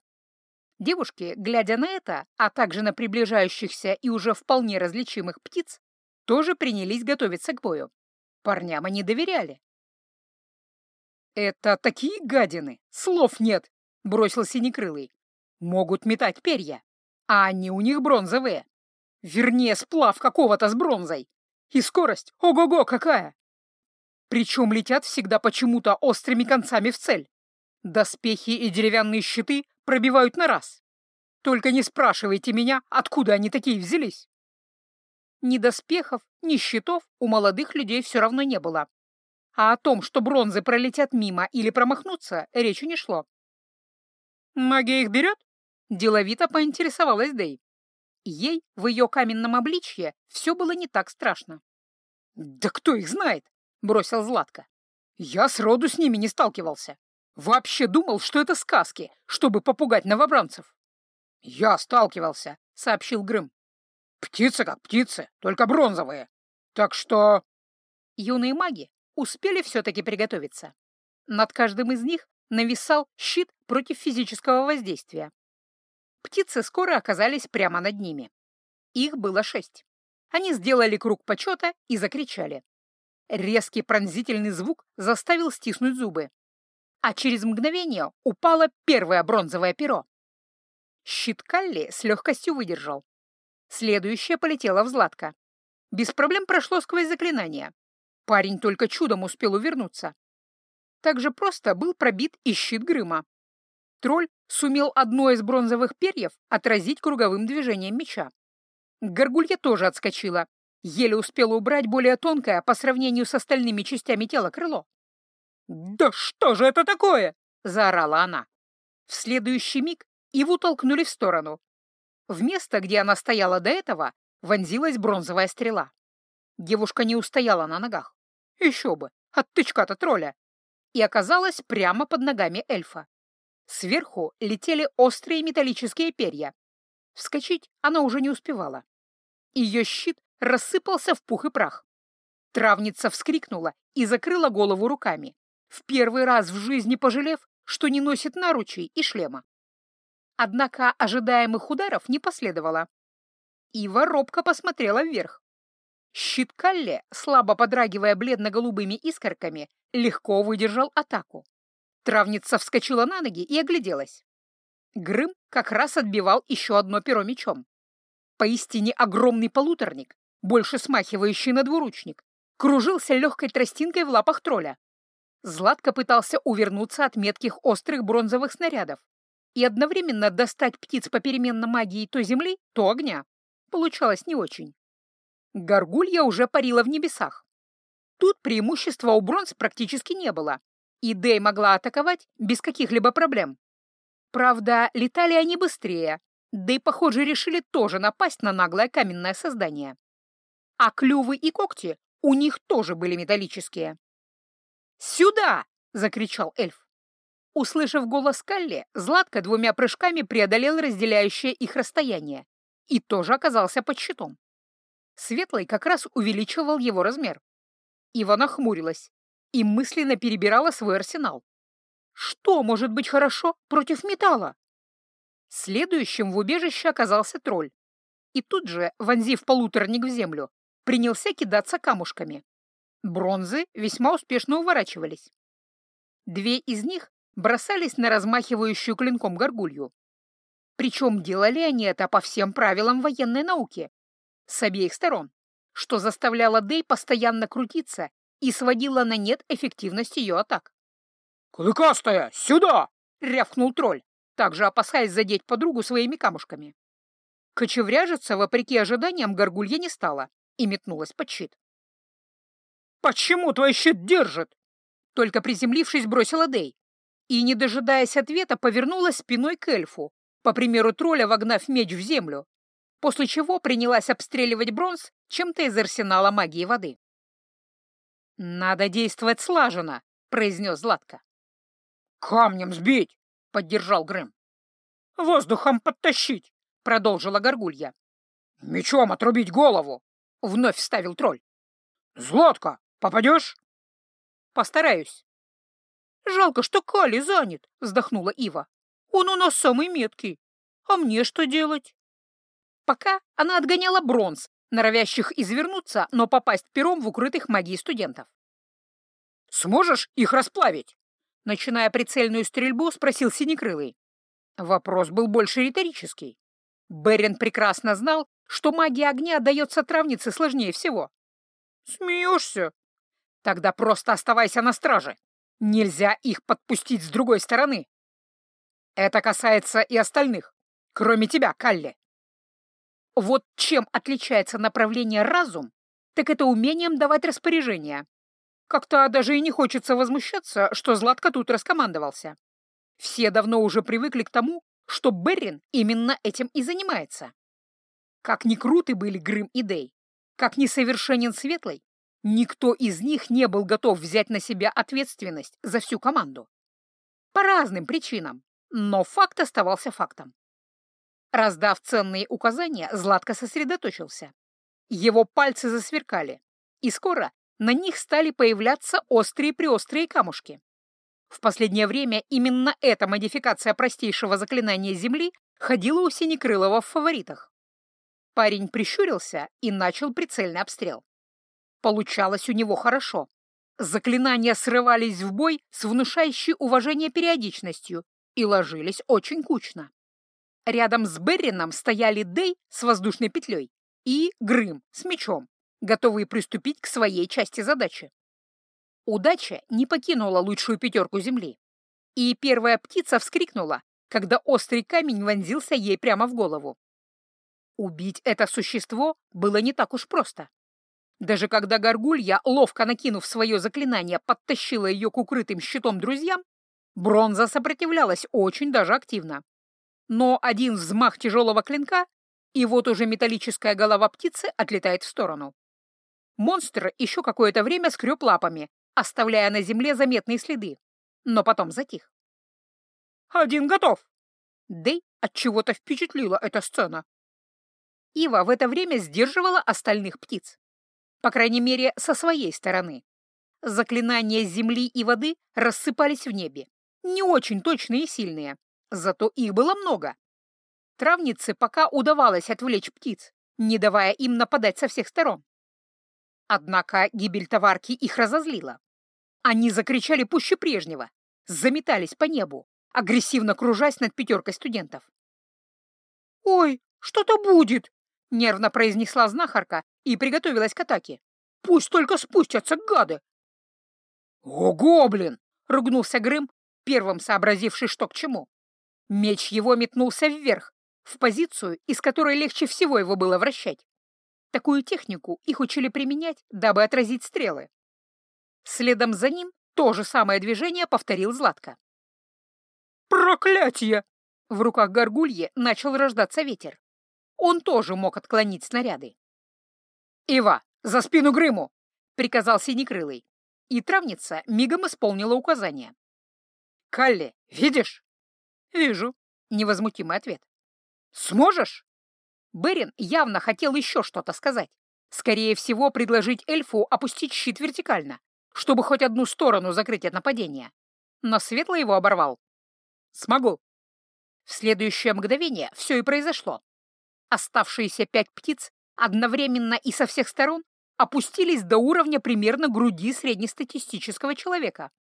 Девушки, глядя на это, а также на приближающихся и уже вполне различимых птиц, тоже принялись готовиться к бою. Парням они доверяли. «Это такие гадины! Слов нет!» — бросил Синекрылый. «Могут метать перья, а они у них бронзовые. Вернее, сплав какого-то с бронзой. И скорость, ого-го, какая! Причем летят всегда почему-то острыми концами в цель. Доспехи и деревянные щиты пробивают на раз. Только не спрашивайте меня, откуда они такие взялись. Ни доспехов, ни щитов у молодых людей все равно не было. А о том, что бронзы пролетят мимо или промахнутся, речи не шло. «Магия их берет?» — деловито поинтересовалась Дэй. Ей в ее каменном обличье все было не так страшно. «Да кто их знает?» — бросил Златко. «Я сроду с ними не сталкивался. Вообще думал, что это сказки, чтобы попугать новобранцев. «Я сталкивался», — сообщил Грым. «Птицы как птицы, только бронзовые. Так что...» Юные маги успели все-таки приготовиться. Над каждым из них нависал щит против физического воздействия. Птицы скоро оказались прямо над ними. Их было шесть. Они сделали круг почета и закричали. Резкий пронзительный звук заставил стиснуть зубы а через мгновение упало первое бронзовое перо. Щит Калли с легкостью выдержал. Следующее полетело в Златко. без проблем прошло сквозь заклинание. Парень только чудом успел увернуться. Так же просто был пробит и щит Грыма. Тролль сумел одно из бронзовых перьев отразить круговым движением меча. Горгулья тоже отскочила, еле успела убрать более тонкое по сравнению с остальными частями тела крыло. «Да что же это такое?» — заорала она. В следующий миг Иву толкнули в сторону. В место, где она стояла до этого, вонзилась бронзовая стрела. Девушка не устояла на ногах. Еще бы, от тычка-то тролля. И оказалась прямо под ногами эльфа. Сверху летели острые металлические перья. Вскочить она уже не успевала. Ее щит рассыпался в пух и прах. Травница вскрикнула и закрыла голову руками, в первый раз в жизни пожалев, что не носит наручей и шлема. Однако ожидаемых ударов не последовало. Ива робко посмотрела вверх. Щит Калле, слабо подрагивая бледно-голубыми искорками, легко выдержал атаку. Травница вскочила на ноги и огляделась. Грым как раз отбивал еще одно перо мечом. Поистине огромный полуторник, больше смахивающий на двуручник, кружился легкой тростинкой в лапах тролля. Златко пытался увернуться от метких острых бронзовых снарядов и одновременно достать птиц попеременно магии то земли, то огня. Получалось не очень. Горгулья уже парила в небесах. Тут преимущества у бронз практически не было, и Дэй могла атаковать без каких-либо проблем. Правда, летали они быстрее, да и, похоже, решили тоже напасть на наглое каменное создание. А клювы и когти у них тоже были металлические. «Сюда!» — закричал эльф. Услышав голос Калли, Златка двумя прыжками преодолел разделяющее их расстояние и тоже оказался под щитом. Светлый как раз увеличивал его размер. Ива нахмурилась и мысленно перебирала свой арсенал. Что может быть хорошо против металла? Следующим в убежище оказался тролль. И тут же, вонзив полуторник в землю, принялся кидаться камушками. Бронзы весьма успешно уворачивались. Две из них бросались на размахивающую клинком горгулью. Причем делали они это по всем правилам военной науки, с обеих сторон, что заставляло Дэй постоянно крутиться и сводило на нет эффективность ее атак. «Клыкастая, сюда!» — рявкнул тролль, также опасаясь задеть подругу своими камушками. Кочевряжиться, вопреки ожиданиям, горгулья не стала и метнулась под щит. «Почему твой щит держит?» Только приземлившись, бросила Дэй и, не дожидаясь ответа, повернулась спиной к эльфу, по примеру тролля вогнав меч в землю после чего принялась обстреливать бронз чем-то из арсенала магии воды. «Надо действовать слаженно», — произнес Златко. «Камнем сбить!» — поддержал Грэм. «Воздухом подтащить!» — продолжила Горгулья. «Мечом отрубить голову!» — вновь вставил тролль. «Златко, попадешь?» «Постараюсь». «Жалко, что Кали занят», — вздохнула Ива. «Он у нас самый меткий. А мне что делать?» Пока она отгоняла бронз, норовящих извернуться, но попасть пером в укрытых магией студентов. «Сможешь их расплавить?» Начиная прицельную стрельбу, спросил Синекрылый. Вопрос был больше риторический. Берен прекрасно знал, что магия огня дается травнице сложнее всего. «Смеешься?» «Тогда просто оставайся на страже. Нельзя их подпустить с другой стороны. Это касается и остальных, кроме тебя, Калли. Вот чем отличается направление разум, так это умением давать распоряжения. Как-то даже и не хочется возмущаться, что Златко тут раскомандовался. Все давно уже привыкли к тому, что Беррин именно этим и занимается. Как ни круты были Грым и Дей, как несовершенен Светлый, никто из них не был готов взять на себя ответственность за всю команду. По разным причинам, но факт оставался фактом. Раздав ценные указания, Златко сосредоточился. Его пальцы засверкали, и скоро на них стали появляться острые-приострые камушки. В последнее время именно эта модификация простейшего заклинания Земли ходила у Синекрылова в фаворитах. Парень прищурился и начал прицельный обстрел. Получалось у него хорошо. Заклинания срывались в бой с внушающей уважение периодичностью и ложились очень кучно. Рядом с Беррином стояли Дей с воздушной петлей и Грым с мечом, готовые приступить к своей части задачи. Удача не покинула лучшую пятерку земли, и первая птица вскрикнула, когда острый камень вонзился ей прямо в голову. Убить это существо было не так уж просто. Даже когда горгулья, ловко накинув свое заклинание, подтащила ее к укрытым щитом друзьям, бронза сопротивлялась очень даже активно. Но один взмах тяжелого клинка, и вот уже металлическая голова птицы отлетает в сторону. Монстр еще какое-то время скреб лапами, оставляя на земле заметные следы, но потом затих. «Один готов!» Дэй от чего то впечатлила эта сцена. Ива в это время сдерживала остальных птиц. По крайней мере, со своей стороны. Заклинания земли и воды рассыпались в небе. Не очень точные и сильные, зато их было много. Травнице пока удавалось отвлечь птиц, не давая им нападать со всех сторон. Однако гибель товарки их разозлила. Они закричали пуще прежнего, заметались по небу, агрессивно кружась над пятеркой студентов. «Ой, что-то будет!» — нервно произнесла знахарка и приготовилась к атаке. «Пусть только спустятся гады!» «О, гоблин!» — ругнулся Грым, первым сообразивший, что к чему. Меч его метнулся вверх, в позицию, из которой легче всего его было вращать. Такую технику их учили применять, дабы отразить стрелы. Следом за ним то же самое движение повторил Златко. «Проклятие!» В руках горгульи начал рождаться ветер. Он тоже мог отклонить снаряды. «Ива, за спину Грыму!» — приказал Синекрылый. И травница мигом исполнила указание. «Калли, видишь?» «Вижу», — невозмутимый ответ. «Сможешь?» Берин явно хотел еще что-то сказать. Скорее всего, предложить эльфу опустить щит вертикально, чтобы хоть одну сторону закрыть от нападения. Но Светлый его оборвал. «Смогу». В следующее мгновение все и произошло. Оставшиеся пять птиц одновременно и со всех сторон опустились до уровня примерно груди среднестатистического человека.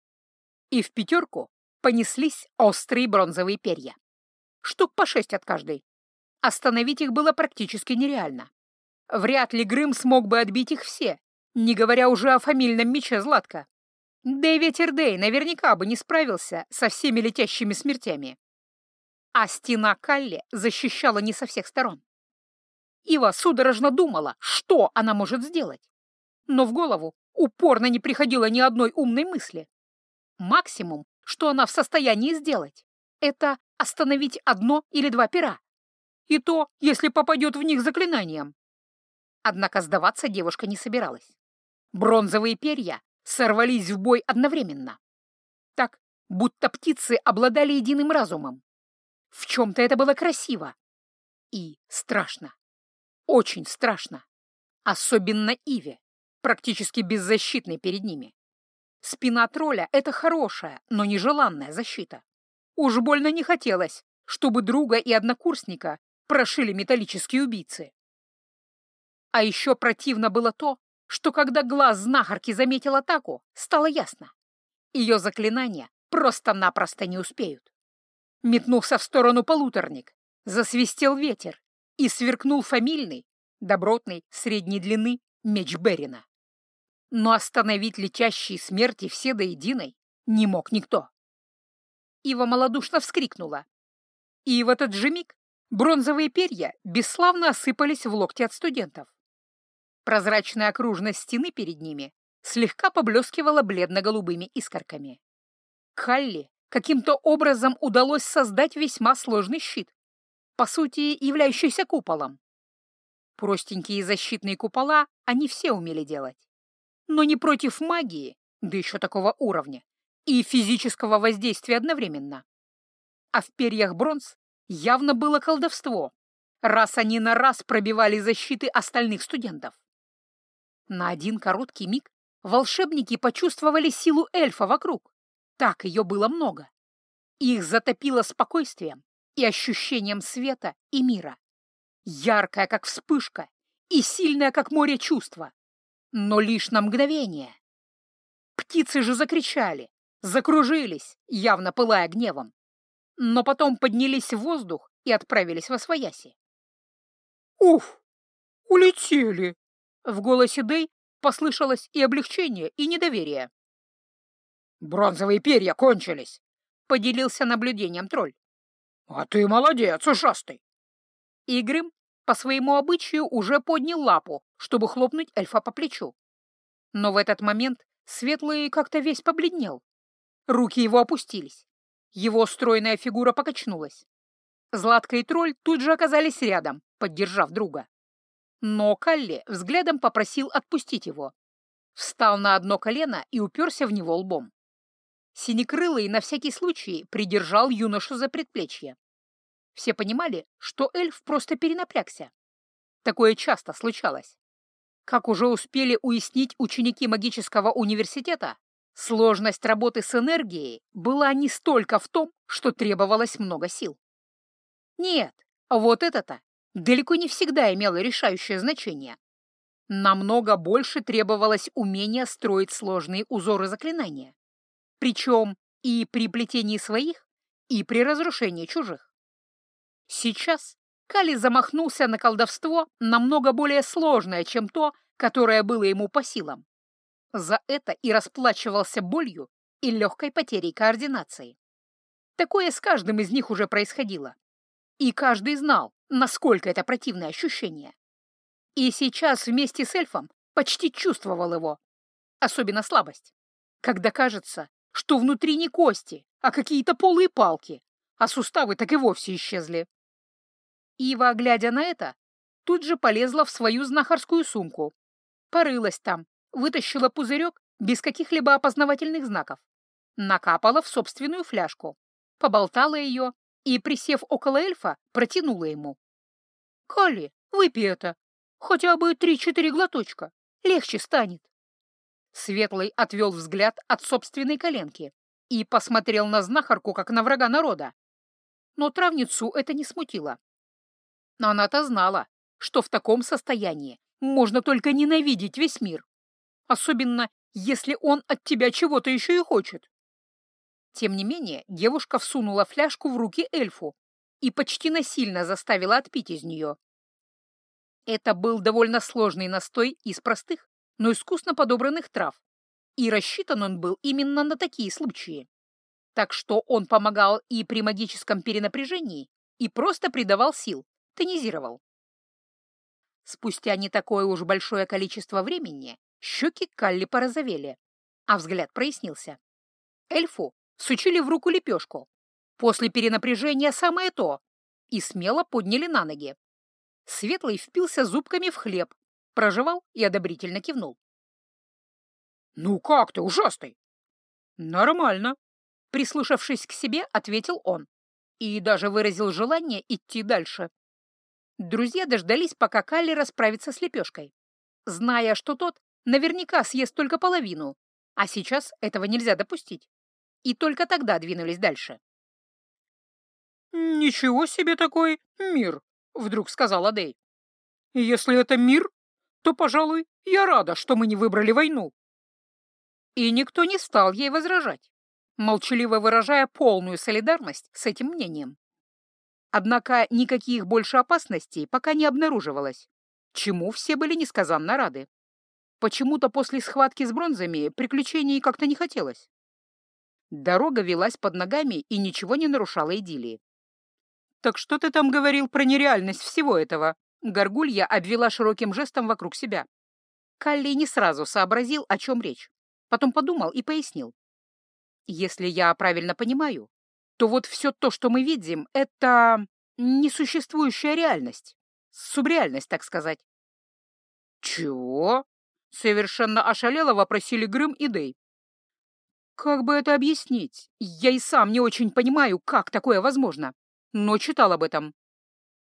И в пятерку понеслись острые бронзовые перья. Штук по шесть от каждой. Остановить их было практически нереально. Вряд ли Грым смог бы отбить их все, не говоря уже о фамильном мече Златка. Да и ветер Дэй наверняка бы не справился со всеми летящими смертями. А стена Калли защищала не со всех сторон. Ива судорожно думала, что она может сделать. Но в голову упорно не приходило ни одной умной мысли. Максимум, что она в состоянии сделать, это остановить одно или два пера. И то, если попадет в них заклинанием. Однако сдаваться девушка не собиралась. Бронзовые перья сорвались в бой одновременно. Так, будто птицы обладали единым разумом. В чем-то это было красиво. И страшно. Очень страшно. Особенно Иве, практически беззащитной перед ними. Спина тролля — это хорошая, но нежеланная защита. Уж больно не хотелось, чтобы друга и однокурсника прошили металлические убийцы. А еще противно было то, что когда глаз знахарки заметил атаку, стало ясно. Ее заклинания просто-напросто не успеют. Метнулся в сторону полуторник, засвистел ветер, и сверкнул фамильный, добротный, средней длины меч Берина. Но остановить летящие смерти все до единой не мог никто. Ива малодушно вскрикнула. И в этот же миг бронзовые перья бесславно осыпались в локти от студентов. Прозрачная окружность стены перед ними слегка поблескивала бледно-голубыми искорками. Халли каким-то образом удалось создать весьма сложный щит, по сути, являющийся куполом. Простенькие защитные купола они все умели делать. Но не против магии, да еще такого уровня, и физического воздействия одновременно. А в перьях бронз явно было колдовство, раз они на раз пробивали защиты остальных студентов. На один короткий миг волшебники почувствовали силу эльфа вокруг. Так ее было много. Их затопило спокойствием, и ощущением света и мира. Яркая, как вспышка, и сильная, как море чувства. Но лишь на мгновение. Птицы же закричали, закружились, явно пылая гневом. Но потом поднялись в воздух и отправились во свояси. «Уф, улетели!» В голосе Дэй послышалось и облегчение, и недоверие. «Бронзовые перья кончились», — поделился наблюдением тролль. «А ты молодец, ушастый!» И Грым по своему обычаю уже поднял лапу, чтобы хлопнуть эльфа по плечу. Но в этот момент Светлый как-то весь побледнел. Руки его опустились. Его стройная фигура покачнулась. Златка и тролль тут же оказались рядом, поддержав друга. Но Калли взглядом попросил отпустить его. Встал на одно колено и уперся в него лбом. Синекрылый на всякий случай придержал юношу за предплечье. Все понимали, что эльф просто перенапрягся. Такое часто случалось. Как уже успели уяснить ученики магического университета, сложность работы с энергией была не столько в том, что требовалось много сил. Нет, вот это-то далеко не всегда имело решающее значение. Намного больше требовалось умение строить сложные узоры заклинания. Причем и при плетении своих, и при разрушении чужих. Сейчас Кали замахнулся на колдовство намного более сложное, чем то, которое было ему по силам. За это и расплачивался болью и легкой потерей координации. Такое с каждым из них уже происходило. И каждый знал, насколько это противное ощущение. И сейчас вместе с эльфом почти чувствовал его. Особенно слабость. Когда кажется, что внутри не кости, а какие-то полые палки, а суставы так и вовсе исчезли. Ива, глядя на это, тут же полезла в свою знахарскую сумку. Порылась там, вытащила пузырек без каких-либо опознавательных знаков. Накапала в собственную фляжку, поболтала ее и, присев около эльфа, протянула ему. «Калли, выпей это. Хотя бы три-четыре глоточка. Легче станет». Светлый отвел взгляд от собственной коленки и посмотрел на знахарку, как на врага народа. Но травницу это не смутило. Но она-то знала, что в таком состоянии можно только ненавидеть весь мир. Особенно, если он от тебя чего-то еще и хочет. Тем не менее, девушка всунула фляжку в руки эльфу и почти насильно заставила отпить из нее. Это был довольно сложный настой из простых, но искусно подобранных трав, и рассчитан он был именно на такие случаи. Так что он помогал и при магическом перенапряжении, и просто придавал сил, тонизировал. Спустя не такое уж большое количество времени щеки Калли порозовели, а взгляд прояснился. Эльфу сучили в руку лепешку. После перенапряжения самое то. И смело подняли на ноги. Светлый впился зубками в хлеб, прожевал и одобрительно кивнул. «Ну как ты, ужасный?» «Нормально», — прислушавшись к себе, ответил он и даже выразил желание идти дальше. Друзья дождались, пока Калли расправится с лепешкой, зная, что тот наверняка съест только половину, а сейчас этого нельзя допустить. И только тогда двинулись дальше. «Ничего себе такой мир!» — вдруг сказала Дэй. «Если это мир, то, пожалуй, я рада, что мы не выбрали войну». И никто не стал ей возражать, молчаливо выражая полную солидарность с этим мнением. Однако никаких больше опасностей пока не обнаруживалось, чему все были несказанно рады. Почему-то после схватки с бронзами приключений как-то не хотелось. Дорога велась под ногами и ничего не нарушала идиллии. «Так что ты там говорил про нереальность всего этого?» Горгулья обвела широким жестом вокруг себя. Калли не сразу сообразил, о чем речь. Потом подумал и пояснил. «Если я правильно понимаю, то вот все то, что мы видим, это несуществующая реальность. Субреальность, так сказать». «Чего?» — совершенно ошалело вопросили Грым и Дэй. «Как бы это объяснить? Я и сам не очень понимаю, как такое возможно, но читал об этом.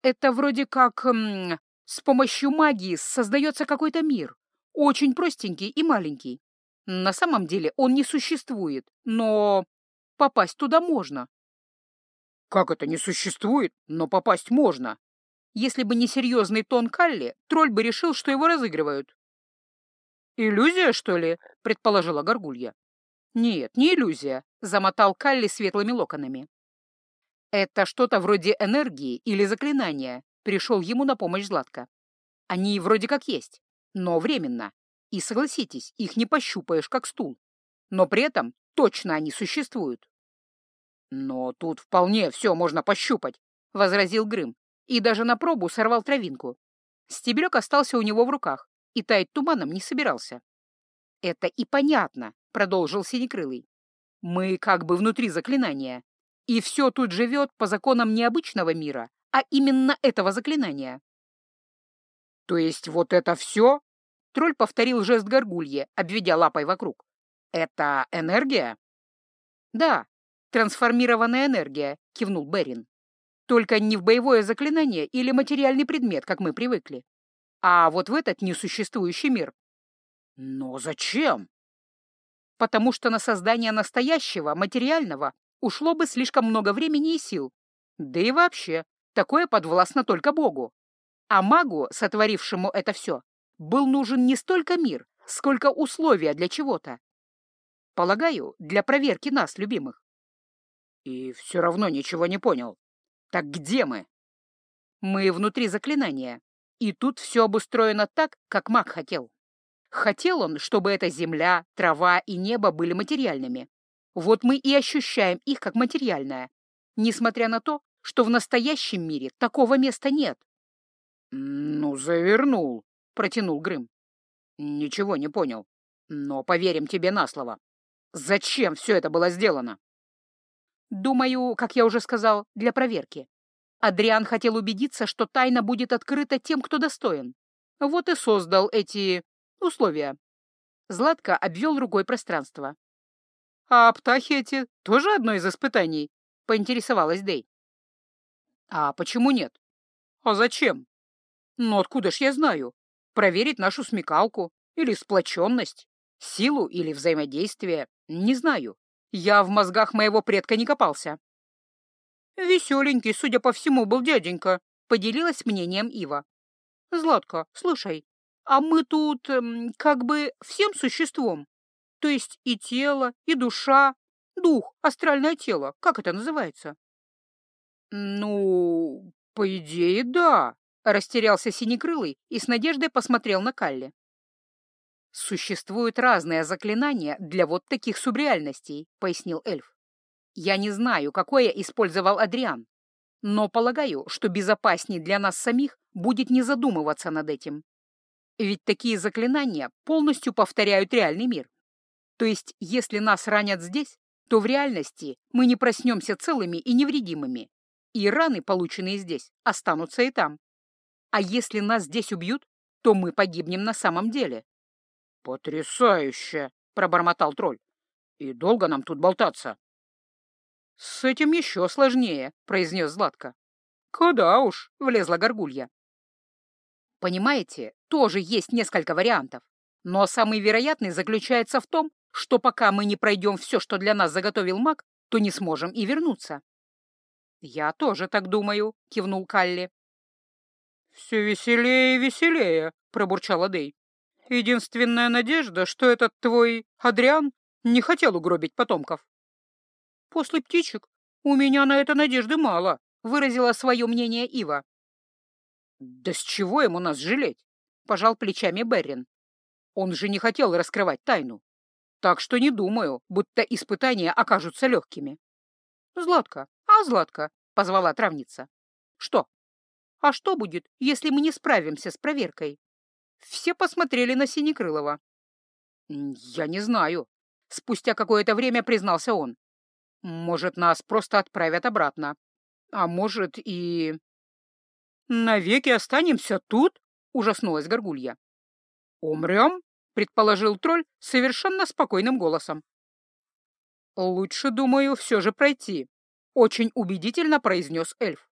Это вроде как м, с помощью магии создается какой-то мир, очень простенький и маленький. На самом деле он не существует, но попасть туда можно. Как это не существует, но попасть можно? Если бы не серьезный тон Калли, тролль бы решил, что его разыгрывают. «Иллюзия, что ли?» — предположила Горгулья. «Нет, не иллюзия», — замотал Калли светлыми локонами. Это что-то вроде энергии или заклинания, пришел ему на помощь Златко. Они вроде как есть, но временно. И согласитесь, их не пощупаешь, как стул. Но при этом точно они существуют. «Но тут вполне все можно пощупать», — возразил Грым, и даже на пробу сорвал травинку. Стебелек остался у него в руках, и таять туманом не собирался. «Это и понятно», — продолжил Синекрылый. «Мы как бы внутри заклинания, и все тут живет по законам необычного мира, а именно этого заклинания». «То есть вот это все?» — тролль повторил жест горгулье, обведя лапой вокруг. «Это энергия?» «Да, трансформированная энергия», — кивнул Берин. «Только не в боевое заклинание или материальный предмет, как мы привыкли, а вот в этот несуществующий мир». «Но зачем?» «Потому что на создание настоящего, материального, ушло бы слишком много времени и сил. Да и вообще, такое подвластно только Богу. А магу, сотворившему это все, был нужен не столько мир, сколько условия для чего-то. Полагаю, для проверки нас, любимых. И все равно ничего не понял. Так где мы? Мы внутри заклинания, и тут все обустроено так, как маг хотел. Хотел он, чтобы эта земля, трава и небо были материальными. Вот мы и ощущаем их как материальное, несмотря на то, что в настоящем мире такого места нет. «Ну, завернул», — протянул Грым. «Ничего не понял, но поверим тебе на слово. Зачем все это было сделано?» «Думаю, как я уже сказал, для проверки. Адриан хотел убедиться, что тайна будет открыта тем, кто достоин. Вот и создал эти условия». Златко обвел рукой пространство. «А птахи эти тоже одно из испытаний?» — поинтересовалась Дэй. «А почему нет?» «А зачем?» «Ну откуда ж я знаю? Проверить нашу смекалку или сплоченность, силу или взаимодействие? Не знаю. Я в мозгах моего предка не копался. Веселенький, судя по всему, был дяденька, поделилась мнением Ива. Златка, слушай, а мы тут эм, как бы всем существом. То есть и тело, и душа, дух, астральное тело, как это называется? Ну, по идее, да, растерялся Синекрылый и с надеждой посмотрел на Калли. «Существуют разные заклинания для вот таких субреальностей», — пояснил эльф. «Я не знаю, какое использовал Адриан, но полагаю, что безопаснее для нас самих будет не задумываться над этим. Ведь такие заклинания полностью повторяют реальный мир. То есть, если нас ранят здесь, то в реальности мы не проснемся целыми и невредимыми, и раны, полученные здесь, останутся и там. А если нас здесь убьют, то мы погибнем на самом деле. «Потрясающе!» — пробормотал тролль. «И долго нам тут болтаться?» «С этим еще сложнее», — произнес Златко. «Куда уж!» — влезла горгулья. Понимаете, тоже есть несколько вариантов, но самый вероятный заключается в том, что пока мы не пройдем все, что для нас заготовил маг, то не сможем и вернуться. «Я тоже так думаю», — кивнул Калли. «Все веселее и веселее», — пробурчала Дэй. Единственная надежда, что этот твой Адриан не хотел угробить потомков. После птичек у меня на это надежды мало, выразила свое мнение Ива. Да с чего ему нас жалеть? Пожал плечами Беррин. Он же не хотел раскрывать тайну. Так что не думаю, будто испытания окажутся легкими. Златка, а Златка, позвала травница. Что? А что будет, если мы не справимся с проверкой? Все посмотрели на Синекрылова. «Я не знаю», — спустя какое-то время признался он. «Может, нас просто отправят обратно. А может и...» «Навеки останемся тут?» — ужаснулась Горгулья. «Умрем?» — предположил тролль совершенно спокойным голосом. «Лучше, думаю, все же пройти», — очень убедительно произнес эльф.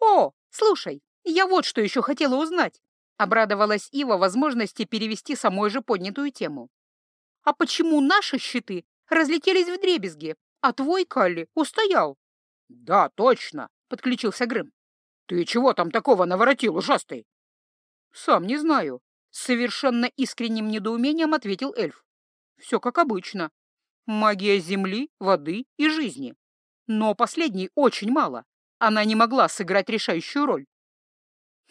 «О, слушай, я вот что еще хотела узнать», Обрадовалась Ива возможности перевести самой же поднятую тему. «А почему наши щиты разлетелись в дребезги, а твой, Калли, устоял?» «Да, точно!» — подключился Грым. «Ты чего там такого наворотил, ужастый?» «Сам не знаю», — совершенно искренним недоумением ответил эльф. «Все как обычно. Магия земли, воды и жизни. Но последней очень мало. Она не могла сыграть решающую роль».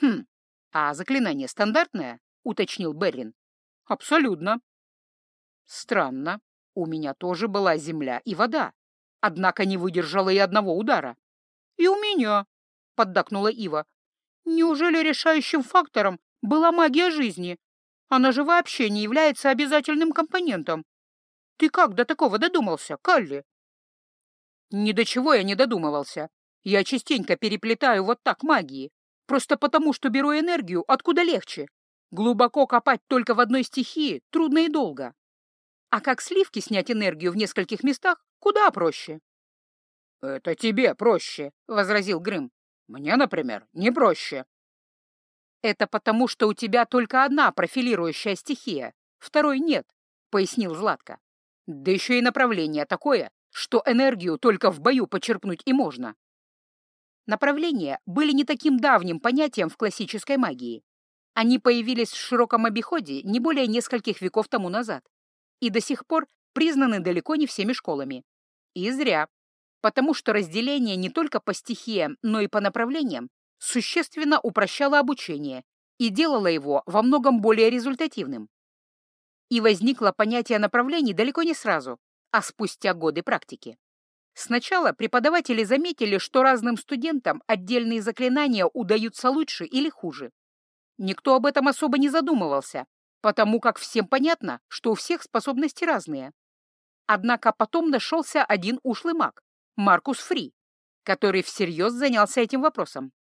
«Хм, а заклинание стандартное? — уточнил Беррин. «Абсолютно». «Странно. У меня тоже была земля и вода, однако не выдержала и одного удара». «И у меня», — поддакнула Ива. «Неужели решающим фактором была магия жизни? Она же вообще не является обязательным компонентом. Ты как до такого додумался, Калли?» «Ни до чего я не додумывался. Я частенько переплетаю вот так магии, просто потому, что беру энергию откуда легче. Глубоко копать только в одной стихии трудно и долго. А как сливки снять энергию в нескольких местах, куда проще. «Это тебе проще», — возразил Грым. «Мне, например, не проще». «Это потому, что у тебя только одна профилирующая стихия, второй нет», — пояснил Златко. «Да еще и направление такое, что энергию только в бою почерпнуть и можно. Направления были не таким давним понятием в классической магии. Они появились в широком обиходе не более нескольких веков тому назад и до сих пор признаны далеко не всеми школами. И зря, потому что разделение не только по стихиям, но и по направлениям существенно упрощало обучение и делало его во многом более результативным. И возникло понятие направлений далеко не сразу, а спустя годы практики. Сначала преподаватели заметили, что разным студентам отдельные заклинания удаются лучше или хуже. Никто об этом особо не задумывался, потому как всем понятно, что у всех способности разные. Однако потом нашелся один ушлый маг, Маркус Фри, который всерьез занялся этим вопросом.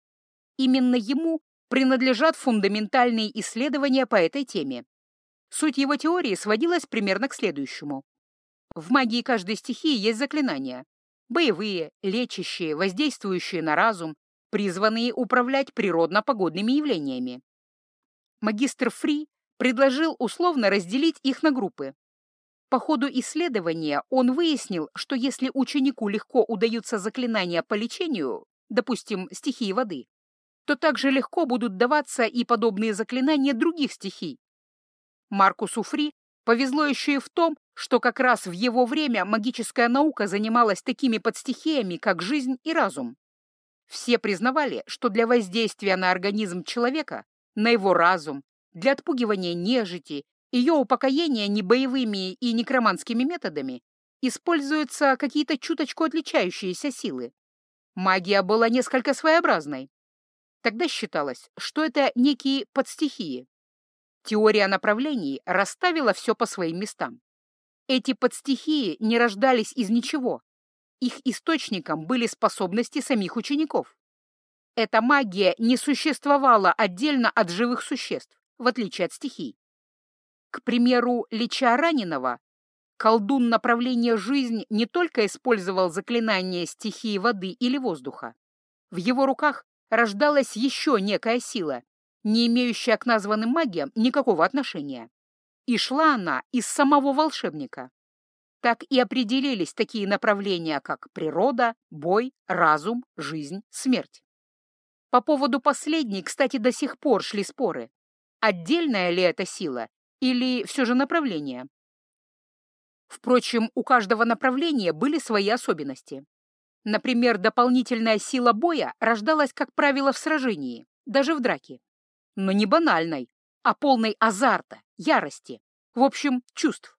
Именно ему принадлежат фундаментальные исследования по этой теме. Суть его теории сводилась примерно к следующему. В магии каждой стихии есть заклинания, боевые, лечащие, воздействующие на разум, призванные управлять природно-погодными явлениями. Магистр Фри предложил условно разделить их на группы. По ходу исследования он выяснил, что если ученику легко удаются заклинания по лечению, допустим, стихии воды, то также легко будут даваться и подобные заклинания других стихий. Маркусу Фри повезло еще и в том, что как раз в его время магическая наука занималась такими подстихиями, как жизнь и разум. Все признавали, что для воздействия на организм человека, на его разум, для отпугивания нежити, ее упокоения не боевыми и некроманскими методами используются какие-то чуточку отличающиеся силы. Магия была несколько своеобразной. Тогда считалось, что это некие подстихии. Теория направлений расставила все по своим местам. Эти подстихии не рождались из ничего. Их источником были способности самих учеников. Эта магия не существовала отдельно от живых существ, в отличие от стихий. К примеру, леча раненого, колдун направления жизнь не только использовал заклинание стихии воды или воздуха. В его руках рождалась еще некая сила, не имеющая к названным магиям никакого отношения и шла она из самого волшебника. Так и определились такие направления, как природа, бой, разум, жизнь, смерть. По поводу последней, кстати, до сих пор шли споры. Отдельная ли это сила или все же направление? Впрочем, у каждого направления были свои особенности. Например, дополнительная сила боя рождалась, как правило, в сражении, даже в драке. Но не банальной, а полной азарта, ярости, в общем, чувств.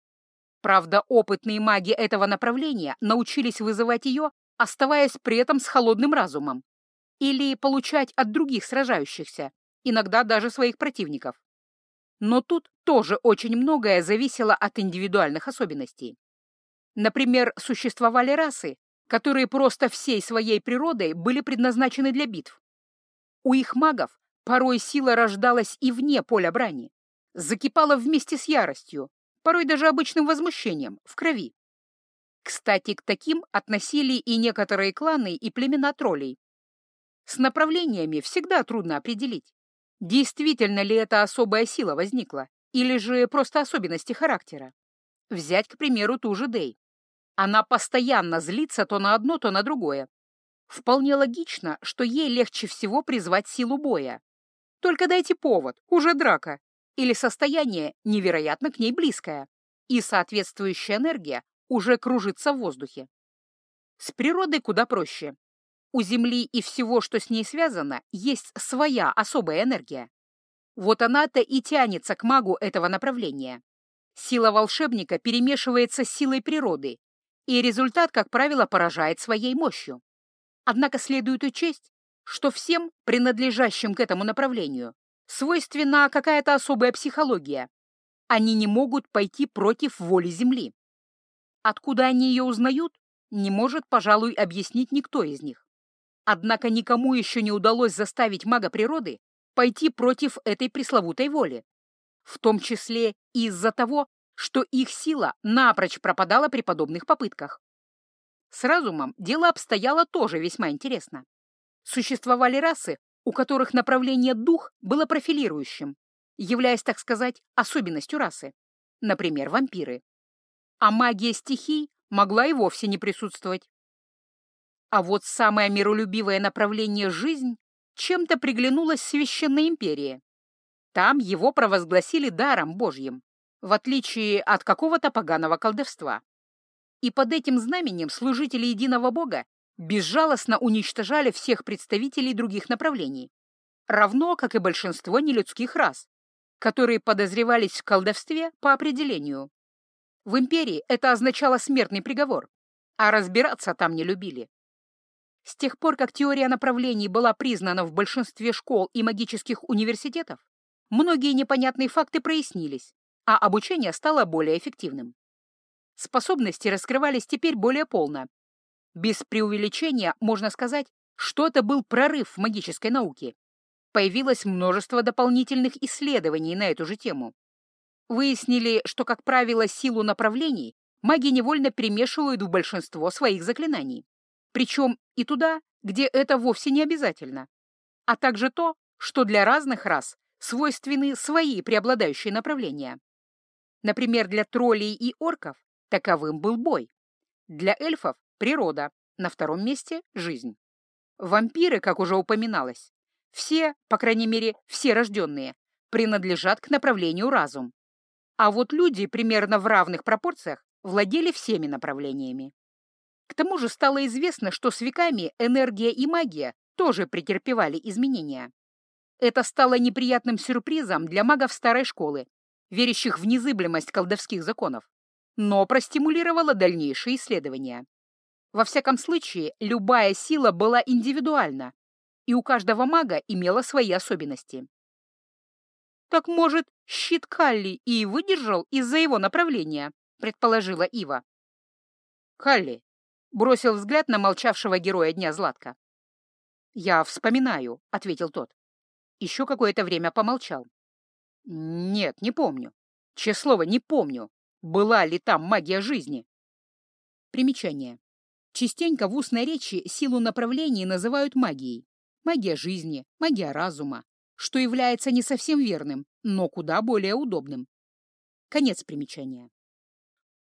Правда, опытные маги этого направления научились вызывать ее, оставаясь при этом с холодным разумом, или получать от других сражающихся, иногда даже своих противников. Но тут тоже очень многое зависело от индивидуальных особенностей. Например, существовали расы, которые просто всей своей природой были предназначены для битв. У их магов порой сила рождалась и вне поля брани, закипала вместе с яростью, порой даже обычным возмущением, в крови. Кстати, к таким относили и некоторые кланы и племена троллей. С направлениями всегда трудно определить, действительно ли эта особая сила возникла, или же просто особенности характера. Взять, к примеру, ту же Дэй. Она постоянно злится то на одно, то на другое. Вполне логично, что ей легче всего призвать силу боя. Только дайте повод, уже драка, или состояние невероятно к ней близкое, и соответствующая энергия уже кружится в воздухе. С природой куда проще. У Земли и всего, что с ней связано, есть своя особая энергия. Вот она-то и тянется к магу этого направления. Сила волшебника перемешивается с силой природы, и результат, как правило, поражает своей мощью. Однако следует учесть, что всем, принадлежащим к этому направлению, свойственна какая-то особая психология. Они не могут пойти против воли Земли. Откуда они ее узнают, не может, пожалуй, объяснить никто из них. Однако никому еще не удалось заставить мага природы пойти против этой пресловутой воли, в том числе и из-за того, что их сила напрочь пропадала при подобных попытках. С разумом дело обстояло тоже весьма интересно. Существовали расы, у которых направление дух было профилирующим, являясь, так сказать, особенностью расы, например, вампиры. А магия стихий могла и вовсе не присутствовать. А вот самое миролюбивое направление «жизнь» чем-то приглянулось Священной империи. Там его провозгласили даром Божьим, в отличие от какого-то поганого колдовства. И под этим знаменем служители единого Бога безжалостно уничтожали всех представителей других направлений, равно как и большинство нелюдских рас, которые подозревались в колдовстве по определению. В империи это означало смертный приговор, а разбираться там не любили. С тех пор, как теория направлений была признана в большинстве школ и магических университетов, многие непонятные факты прояснились, а обучение стало более эффективным. Способности раскрывались теперь более полно. Без преувеличения можно сказать, что это был прорыв в магической науке. Появилось множество дополнительных исследований на эту же тему. Выяснили, что, как правило, силу направлений маги невольно перемешивают в большинство своих заклинаний. Причем и туда, где это вовсе не обязательно. А также то, что для разных рас свойственны свои преобладающие направления. Например, для троллей и орков таковым был бой. Для эльфов — природа, на втором месте — жизнь. Вампиры, как уже упоминалось, все, по крайней мере, все рожденные, принадлежат к направлению разум. А вот люди примерно в равных пропорциях владели всеми направлениями. К тому же стало известно, что с веками энергия и магия тоже претерпевали изменения. Это стало неприятным сюрпризом для магов старой школы, верящих в незыблемость колдовских законов, но простимулировало дальнейшие исследования. Во всяком случае, любая сила была индивидуальна, и у каждого мага имела свои особенности. «Так, может, щит Калли и выдержал из-за его направления?» — предположила Ива. «Калли», — бросил взгляд на молчавшего героя Дня Златка. «Я вспоминаю», — ответил тот. Еще какое-то время помолчал. «Нет, не помню. Честное слово, не помню. Была ли там магия жизни?» Примечание. Частенько в устной речи силу направлений называют магией. Магия жизни, магия разума, что является не совсем верным, но куда более удобным. Конец примечания.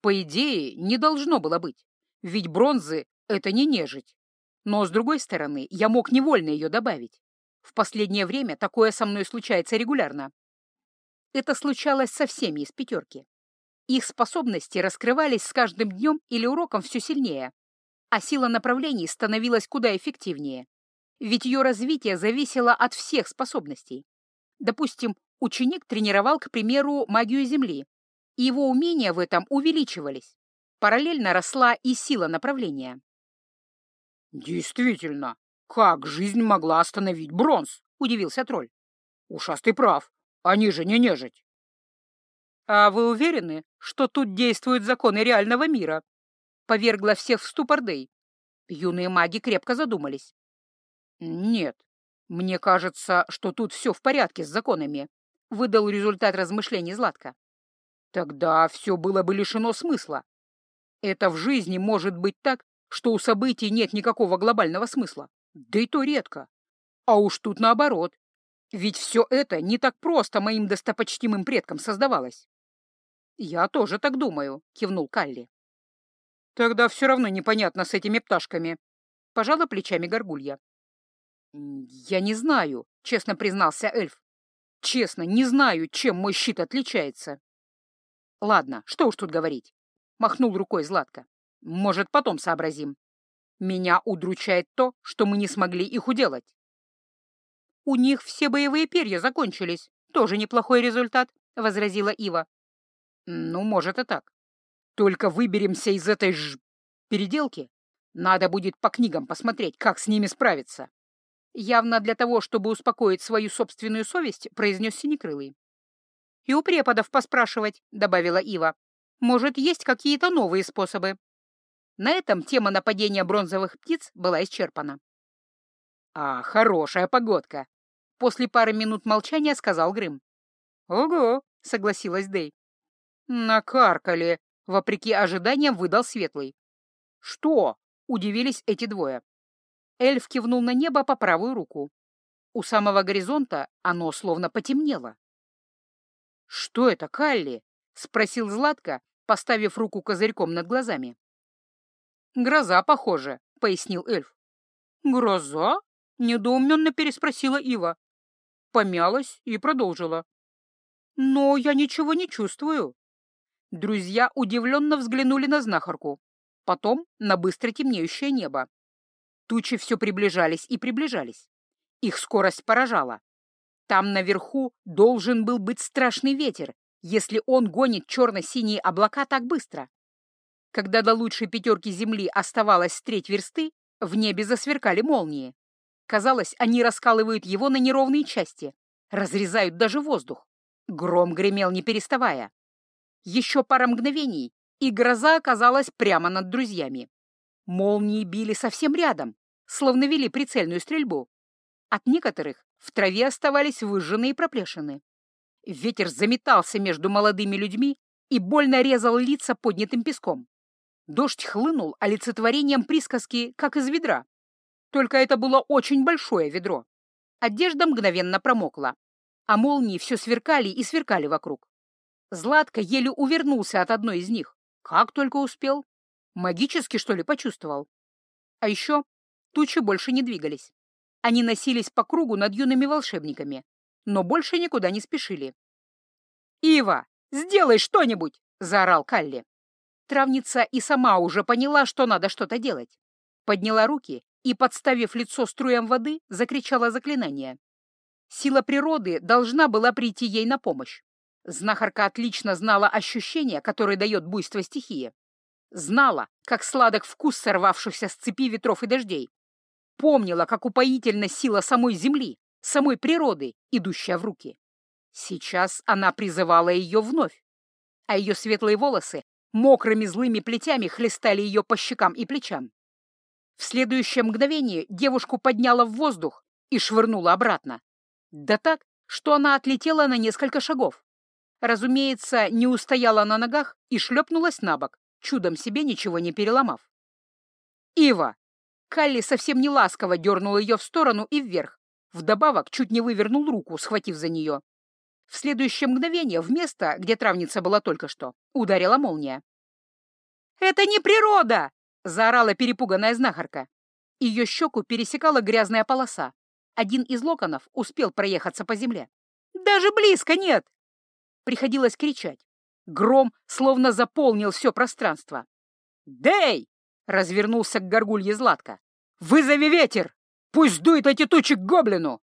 По идее, не должно было быть, ведь бронзы — это не нежить. Но, с другой стороны, я мог невольно ее добавить. В последнее время такое со мной случается регулярно. Это случалось со всеми из пятерки. Их способности раскрывались с каждым днем или уроком все сильнее, а сила направлений становилась куда эффективнее. Ведь ее развитие зависело от всех способностей. Допустим, ученик тренировал, к примеру, магию Земли, и его умения в этом увеличивались. Параллельно росла и сила направления. «Действительно, как жизнь могла остановить бронз?» — удивился тролль. «Ушастый прав, они же не нежить». «А вы уверены, что тут действуют законы реального мира?» — повергла всех в ступор Дэй. Юные маги крепко задумались. «Нет, мне кажется, что тут все в порядке с законами», — выдал результат размышлений Златка. «Тогда все было бы лишено смысла. Это в жизни может быть так, что у событий нет никакого глобального смысла, да и то редко. А уж тут наоборот. Ведь все это не так просто моим достопочтимым предкам создавалось». «Я тоже так думаю», — кивнул Калли. «Тогда все равно непонятно с этими пташками», — пожала плечами горгулья. «Я не знаю», — честно признался эльф. «Честно, не знаю, чем мой щит отличается». «Ладно, что уж тут говорить», — махнул рукой Златко. «Может, потом сообразим. Меня удручает то, что мы не смогли их уделать». «У них все боевые перья закончились», Тоже неплохой результат, — возразила Ива. Ну, может и так. Только выберемся из этой ж... переделки. Надо будет по книгам посмотреть, как с ними справиться. Явно для того, чтобы успокоить свою собственную совесть, произнес Синекрылый. «И у преподов поспрашивать», — добавила Ива. «Может, есть какие-то новые способы?» На этом тема нападения бронзовых птиц была исчерпана. «А, хорошая погодка!» После пары минут молчания сказал Грым. «Ого!» — согласилась Дэй. «Накаркали!» — вопреки ожиданиям выдал Светлый. «Что?» — удивились эти двое. Эльф кивнул на небо по правую руку. У самого горизонта оно словно потемнело. «Что это, Калли?» — спросил Златко, поставив руку козырьком над глазами. «Гроза, похоже», — пояснил эльф. «Гроза?» — недоуменно переспросила Ива. Помялась и продолжила. «Но я ничего не чувствую». Друзья удивленно взглянули на знахарку, потом на быстро темнеющее небо. Тучи все приближались и приближались. Их скорость поражала. Там наверху должен был быть страшный ветер, если он гонит черно-синие облака так быстро. Когда до лучшей пятерки земли оставалось треть версты, в небе засверкали молнии. Казалось, они раскалывают его на неровные части, разрезают даже воздух. Гром гремел не переставая. Еще пара мгновений, и гроза оказалась прямо над друзьями. Молнии били совсем рядом, словно вели прицельную стрельбу. От некоторых в траве оставались выжженные проплешины. Ветер заметался между молодыми людьми и больно резал лица поднятым песком. Дождь хлынул олицетворением присказки, как из ведра. Только это было очень большое ведро. Одежда мгновенно промокла, а молнии все сверкали и сверкали вокруг. Златко еле увернулся от одной из них. Как только успел. Магически, что ли, почувствовал. А еще тучи больше не двигались. Они носились по кругу над юными волшебниками, но больше никуда не спешили. «Ива, сделай что-нибудь!» — заорал Калли. Травница и сама уже поняла, что надо что-то делать. Подняла руки и, подставив лицо струям воды, закричала заклинание. Сила природы должна была прийти ей на помощь. Знахарка отлично знала ощущения, которые дает буйство стихии. Знала, как сладок вкус сорвавшихся с цепи ветров и дождей. Помнила, как упоительна сила самой земли, самой природы, идущая в руки. Сейчас она призывала ее вновь, а ее светлые волосы мокрыми злыми плетями хлестали ее по щекам и плечам. В следующее мгновение девушку подняла в воздух и швырнула обратно. Да так, что она отлетела на несколько шагов. Разумеется, не устояла на ногах и шлепнулась на бок, чудом себе ничего не переломав. «Ива!» Калли совсем не ласково дернул ее в сторону и вверх, вдобавок чуть не вывернул руку, схватив за нее. В следующее мгновение в место, где травница была только что, ударила молния. «Это не природа!» — заорала перепуганная знахарка. Ее щеку пересекала грязная полоса. Один из локонов успел проехаться по земле. «Даже близко нет!» Приходилось кричать. Гром словно заполнил все пространство. «Дэй!» — развернулся к горгулье Златка. «Вызови ветер! Пусть дует эти тучи к гоблину!»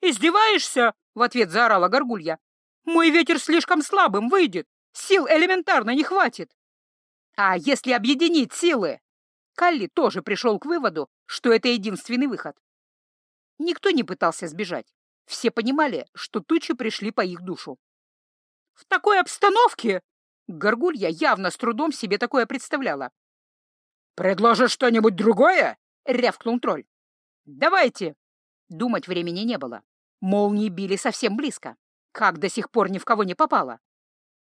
«Издеваешься?» — в ответ заорала горгулья. «Мой ветер слишком слабым выйдет. Сил элементарно не хватит». «А если объединить силы?» Калли тоже пришел к выводу, что это единственный выход. Никто не пытался сбежать. Все понимали, что тучи пришли по их душу. «В такой обстановке?» Горгулья явно с трудом себе такое представляла. «Предложишь что-нибудь другое?» — рявкнул тролль. «Давайте!» Думать времени не было. Молнии били совсем близко. Как до сих пор ни в кого не попало.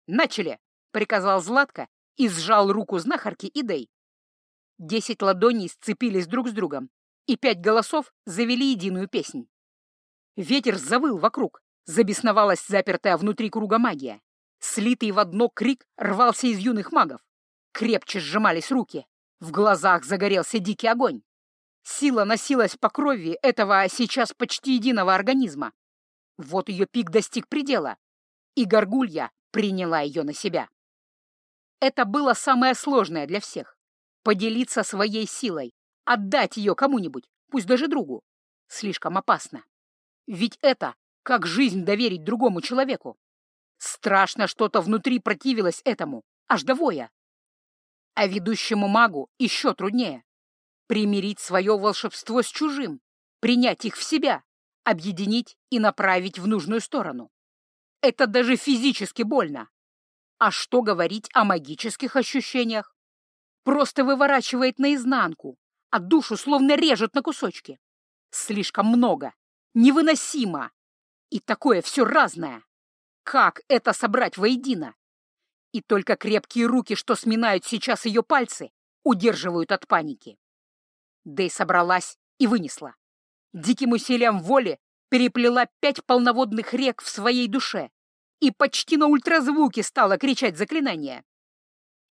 «Начали!» — приказал Златко и сжал руку знахарки и Дэй. Десять ладоней сцепились друг с другом, и пять голосов завели единую песнь. Ветер завыл вокруг, забесновалась запертая внутри круга магия. Слитый в одно крик рвался из юных магов. Крепче сжимались руки. В глазах загорелся дикий огонь. Сила носилась по крови этого сейчас почти единого организма. Вот ее пик достиг предела, и горгулья приняла ее на себя. Это было самое сложное для всех — поделиться своей силой, отдать ее кому-нибудь, пусть даже другу. Слишком опасно. Ведь это Как жизнь доверить другому человеку? Страшно что-то внутри противилось этому, аж до воя. А ведущему магу еще труднее. Примирить свое волшебство с чужим, принять их в себя, объединить и направить в нужную сторону. Это даже физически больно. А что говорить о магических ощущениях? Просто выворачивает наизнанку, а душу словно режет на кусочки. Слишком много, невыносимо. И такое все разное. Как это собрать воедино? И только крепкие руки, что сминают сейчас ее пальцы, удерживают от паники. Дэй собралась и вынесла. Диким усилием воли переплела пять полноводных рек в своей душе и почти на ультразвуке стала кричать заклинание.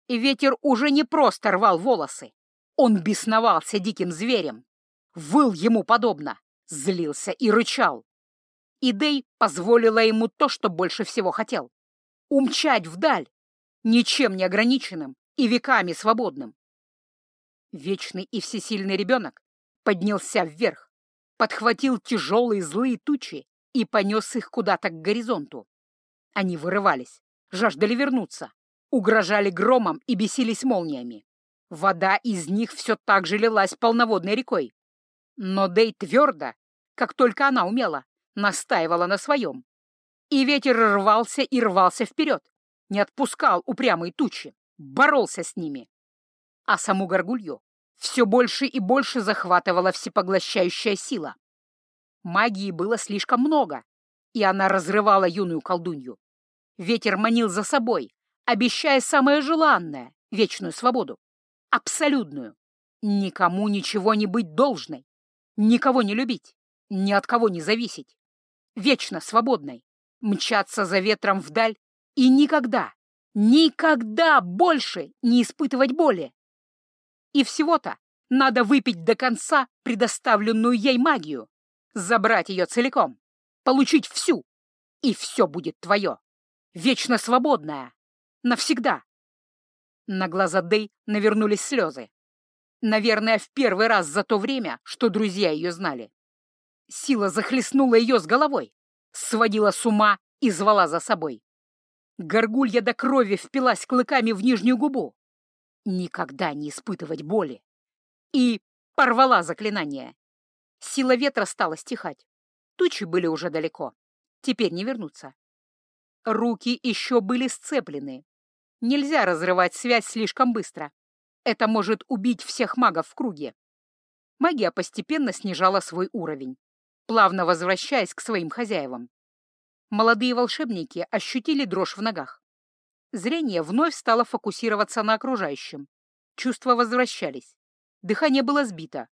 И ветер уже не просто рвал волосы. Он бесновался диким зверем. Выл ему подобно, злился и рычал. И Дэй позволила ему то, что больше всего хотел — умчать вдаль, ничем не ограниченным и веками свободным. Вечный и всесильный ребенок поднялся вверх, подхватил тяжелые злые тучи и понес их куда-то к горизонту. Они вырывались, жаждали вернуться, угрожали громом и бесились молниями. Вода из них все так же лилась полноводной рекой. Но Дэй твердо, как только она умела, настаивала на своем. И ветер рвался и рвался вперед, не отпускал упрямые тучи, боролся с ними. А саму горгулью все больше и больше захватывала всепоглощающая сила. Магии было слишком много, и она разрывала юную колдунью. Ветер манил за собой, обещая самое желанное — вечную свободу. Абсолютную. Никому ничего не быть должной. Никого не любить. Ни от кого не зависеть. Вечно свободной. Мчаться за ветром вдаль и никогда, никогда больше не испытывать боли. И всего-то надо выпить до конца предоставленную ей магию, забрать ее целиком, получить всю, и все будет твое вечно свободная, навсегда. На глаза Дэй навернулись слезы. Наверное, в первый раз за то время, что друзья ее знали. Сила захлестнула ее с головой, сводила с ума и звала за собой. Горгулья до крови впилась клыками в нижнюю губу. Никогда не испытывать боли. И порвала заклинание. Сила ветра стала стихать. Тучи были уже далеко. Теперь не вернуться. Руки еще были сцеплены. Нельзя разрывать связь слишком быстро. Это может убить всех магов в круге. Магия постепенно снижала свой уровень, плавно возвращаясь к своим хозяевам. Молодые волшебники ощутили дрожь в ногах. Зрение вновь стало фокусироваться на окружающем. Чувства возвращались. Дыхание было сбито.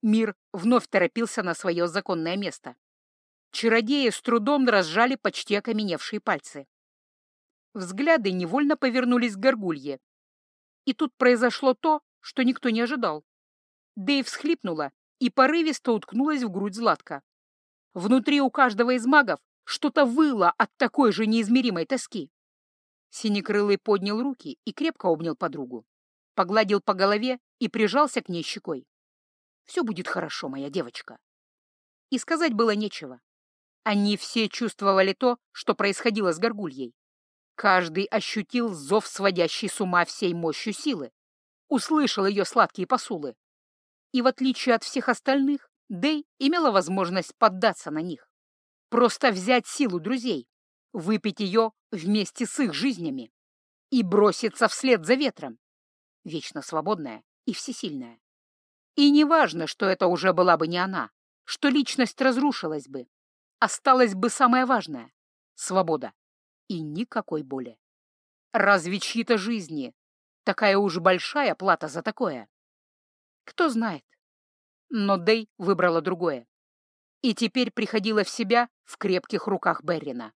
Мир вновь торопился на свое законное место. Чародеи с трудом разжали почти окаменевшие пальцы. Взгляды невольно повернулись к горгулье. И тут произошло то, что никто не ожидал. Дэйв всхлипнула и порывисто уткнулась в грудь Златка. Внутри у каждого из магов что-то выло от такой же неизмеримой тоски. Синекрылый поднял руки и крепко обнял подругу. Погладил по голове и прижался к ней щекой. «Все будет хорошо, моя девочка». И сказать было нечего. Они все чувствовали то, что происходило с горгульей. Каждый ощутил зов, сводящий с ума всей мощью силы. Услышал ее сладкие посулы. И в отличие от всех остальных, Дэй имела возможность поддаться на них. Просто взять силу друзей, выпить ее вместе с их жизнями и броситься вслед за ветром. Вечно свободная и всесильная. И неважно, что это уже была бы не она, что личность разрушилась бы, осталось бы самое важное — свобода и никакой боли. Разве чьи-то жизни такая уж большая плата за такое? Кто знает. Но Дэй выбрала другое. И теперь приходила в себя в крепких руках Беррина.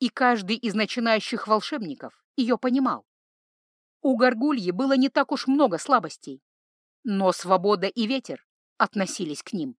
И каждый из начинающих волшебников ее понимал. У Горгульи было не так уж много слабостей, но свобода и ветер относились к ним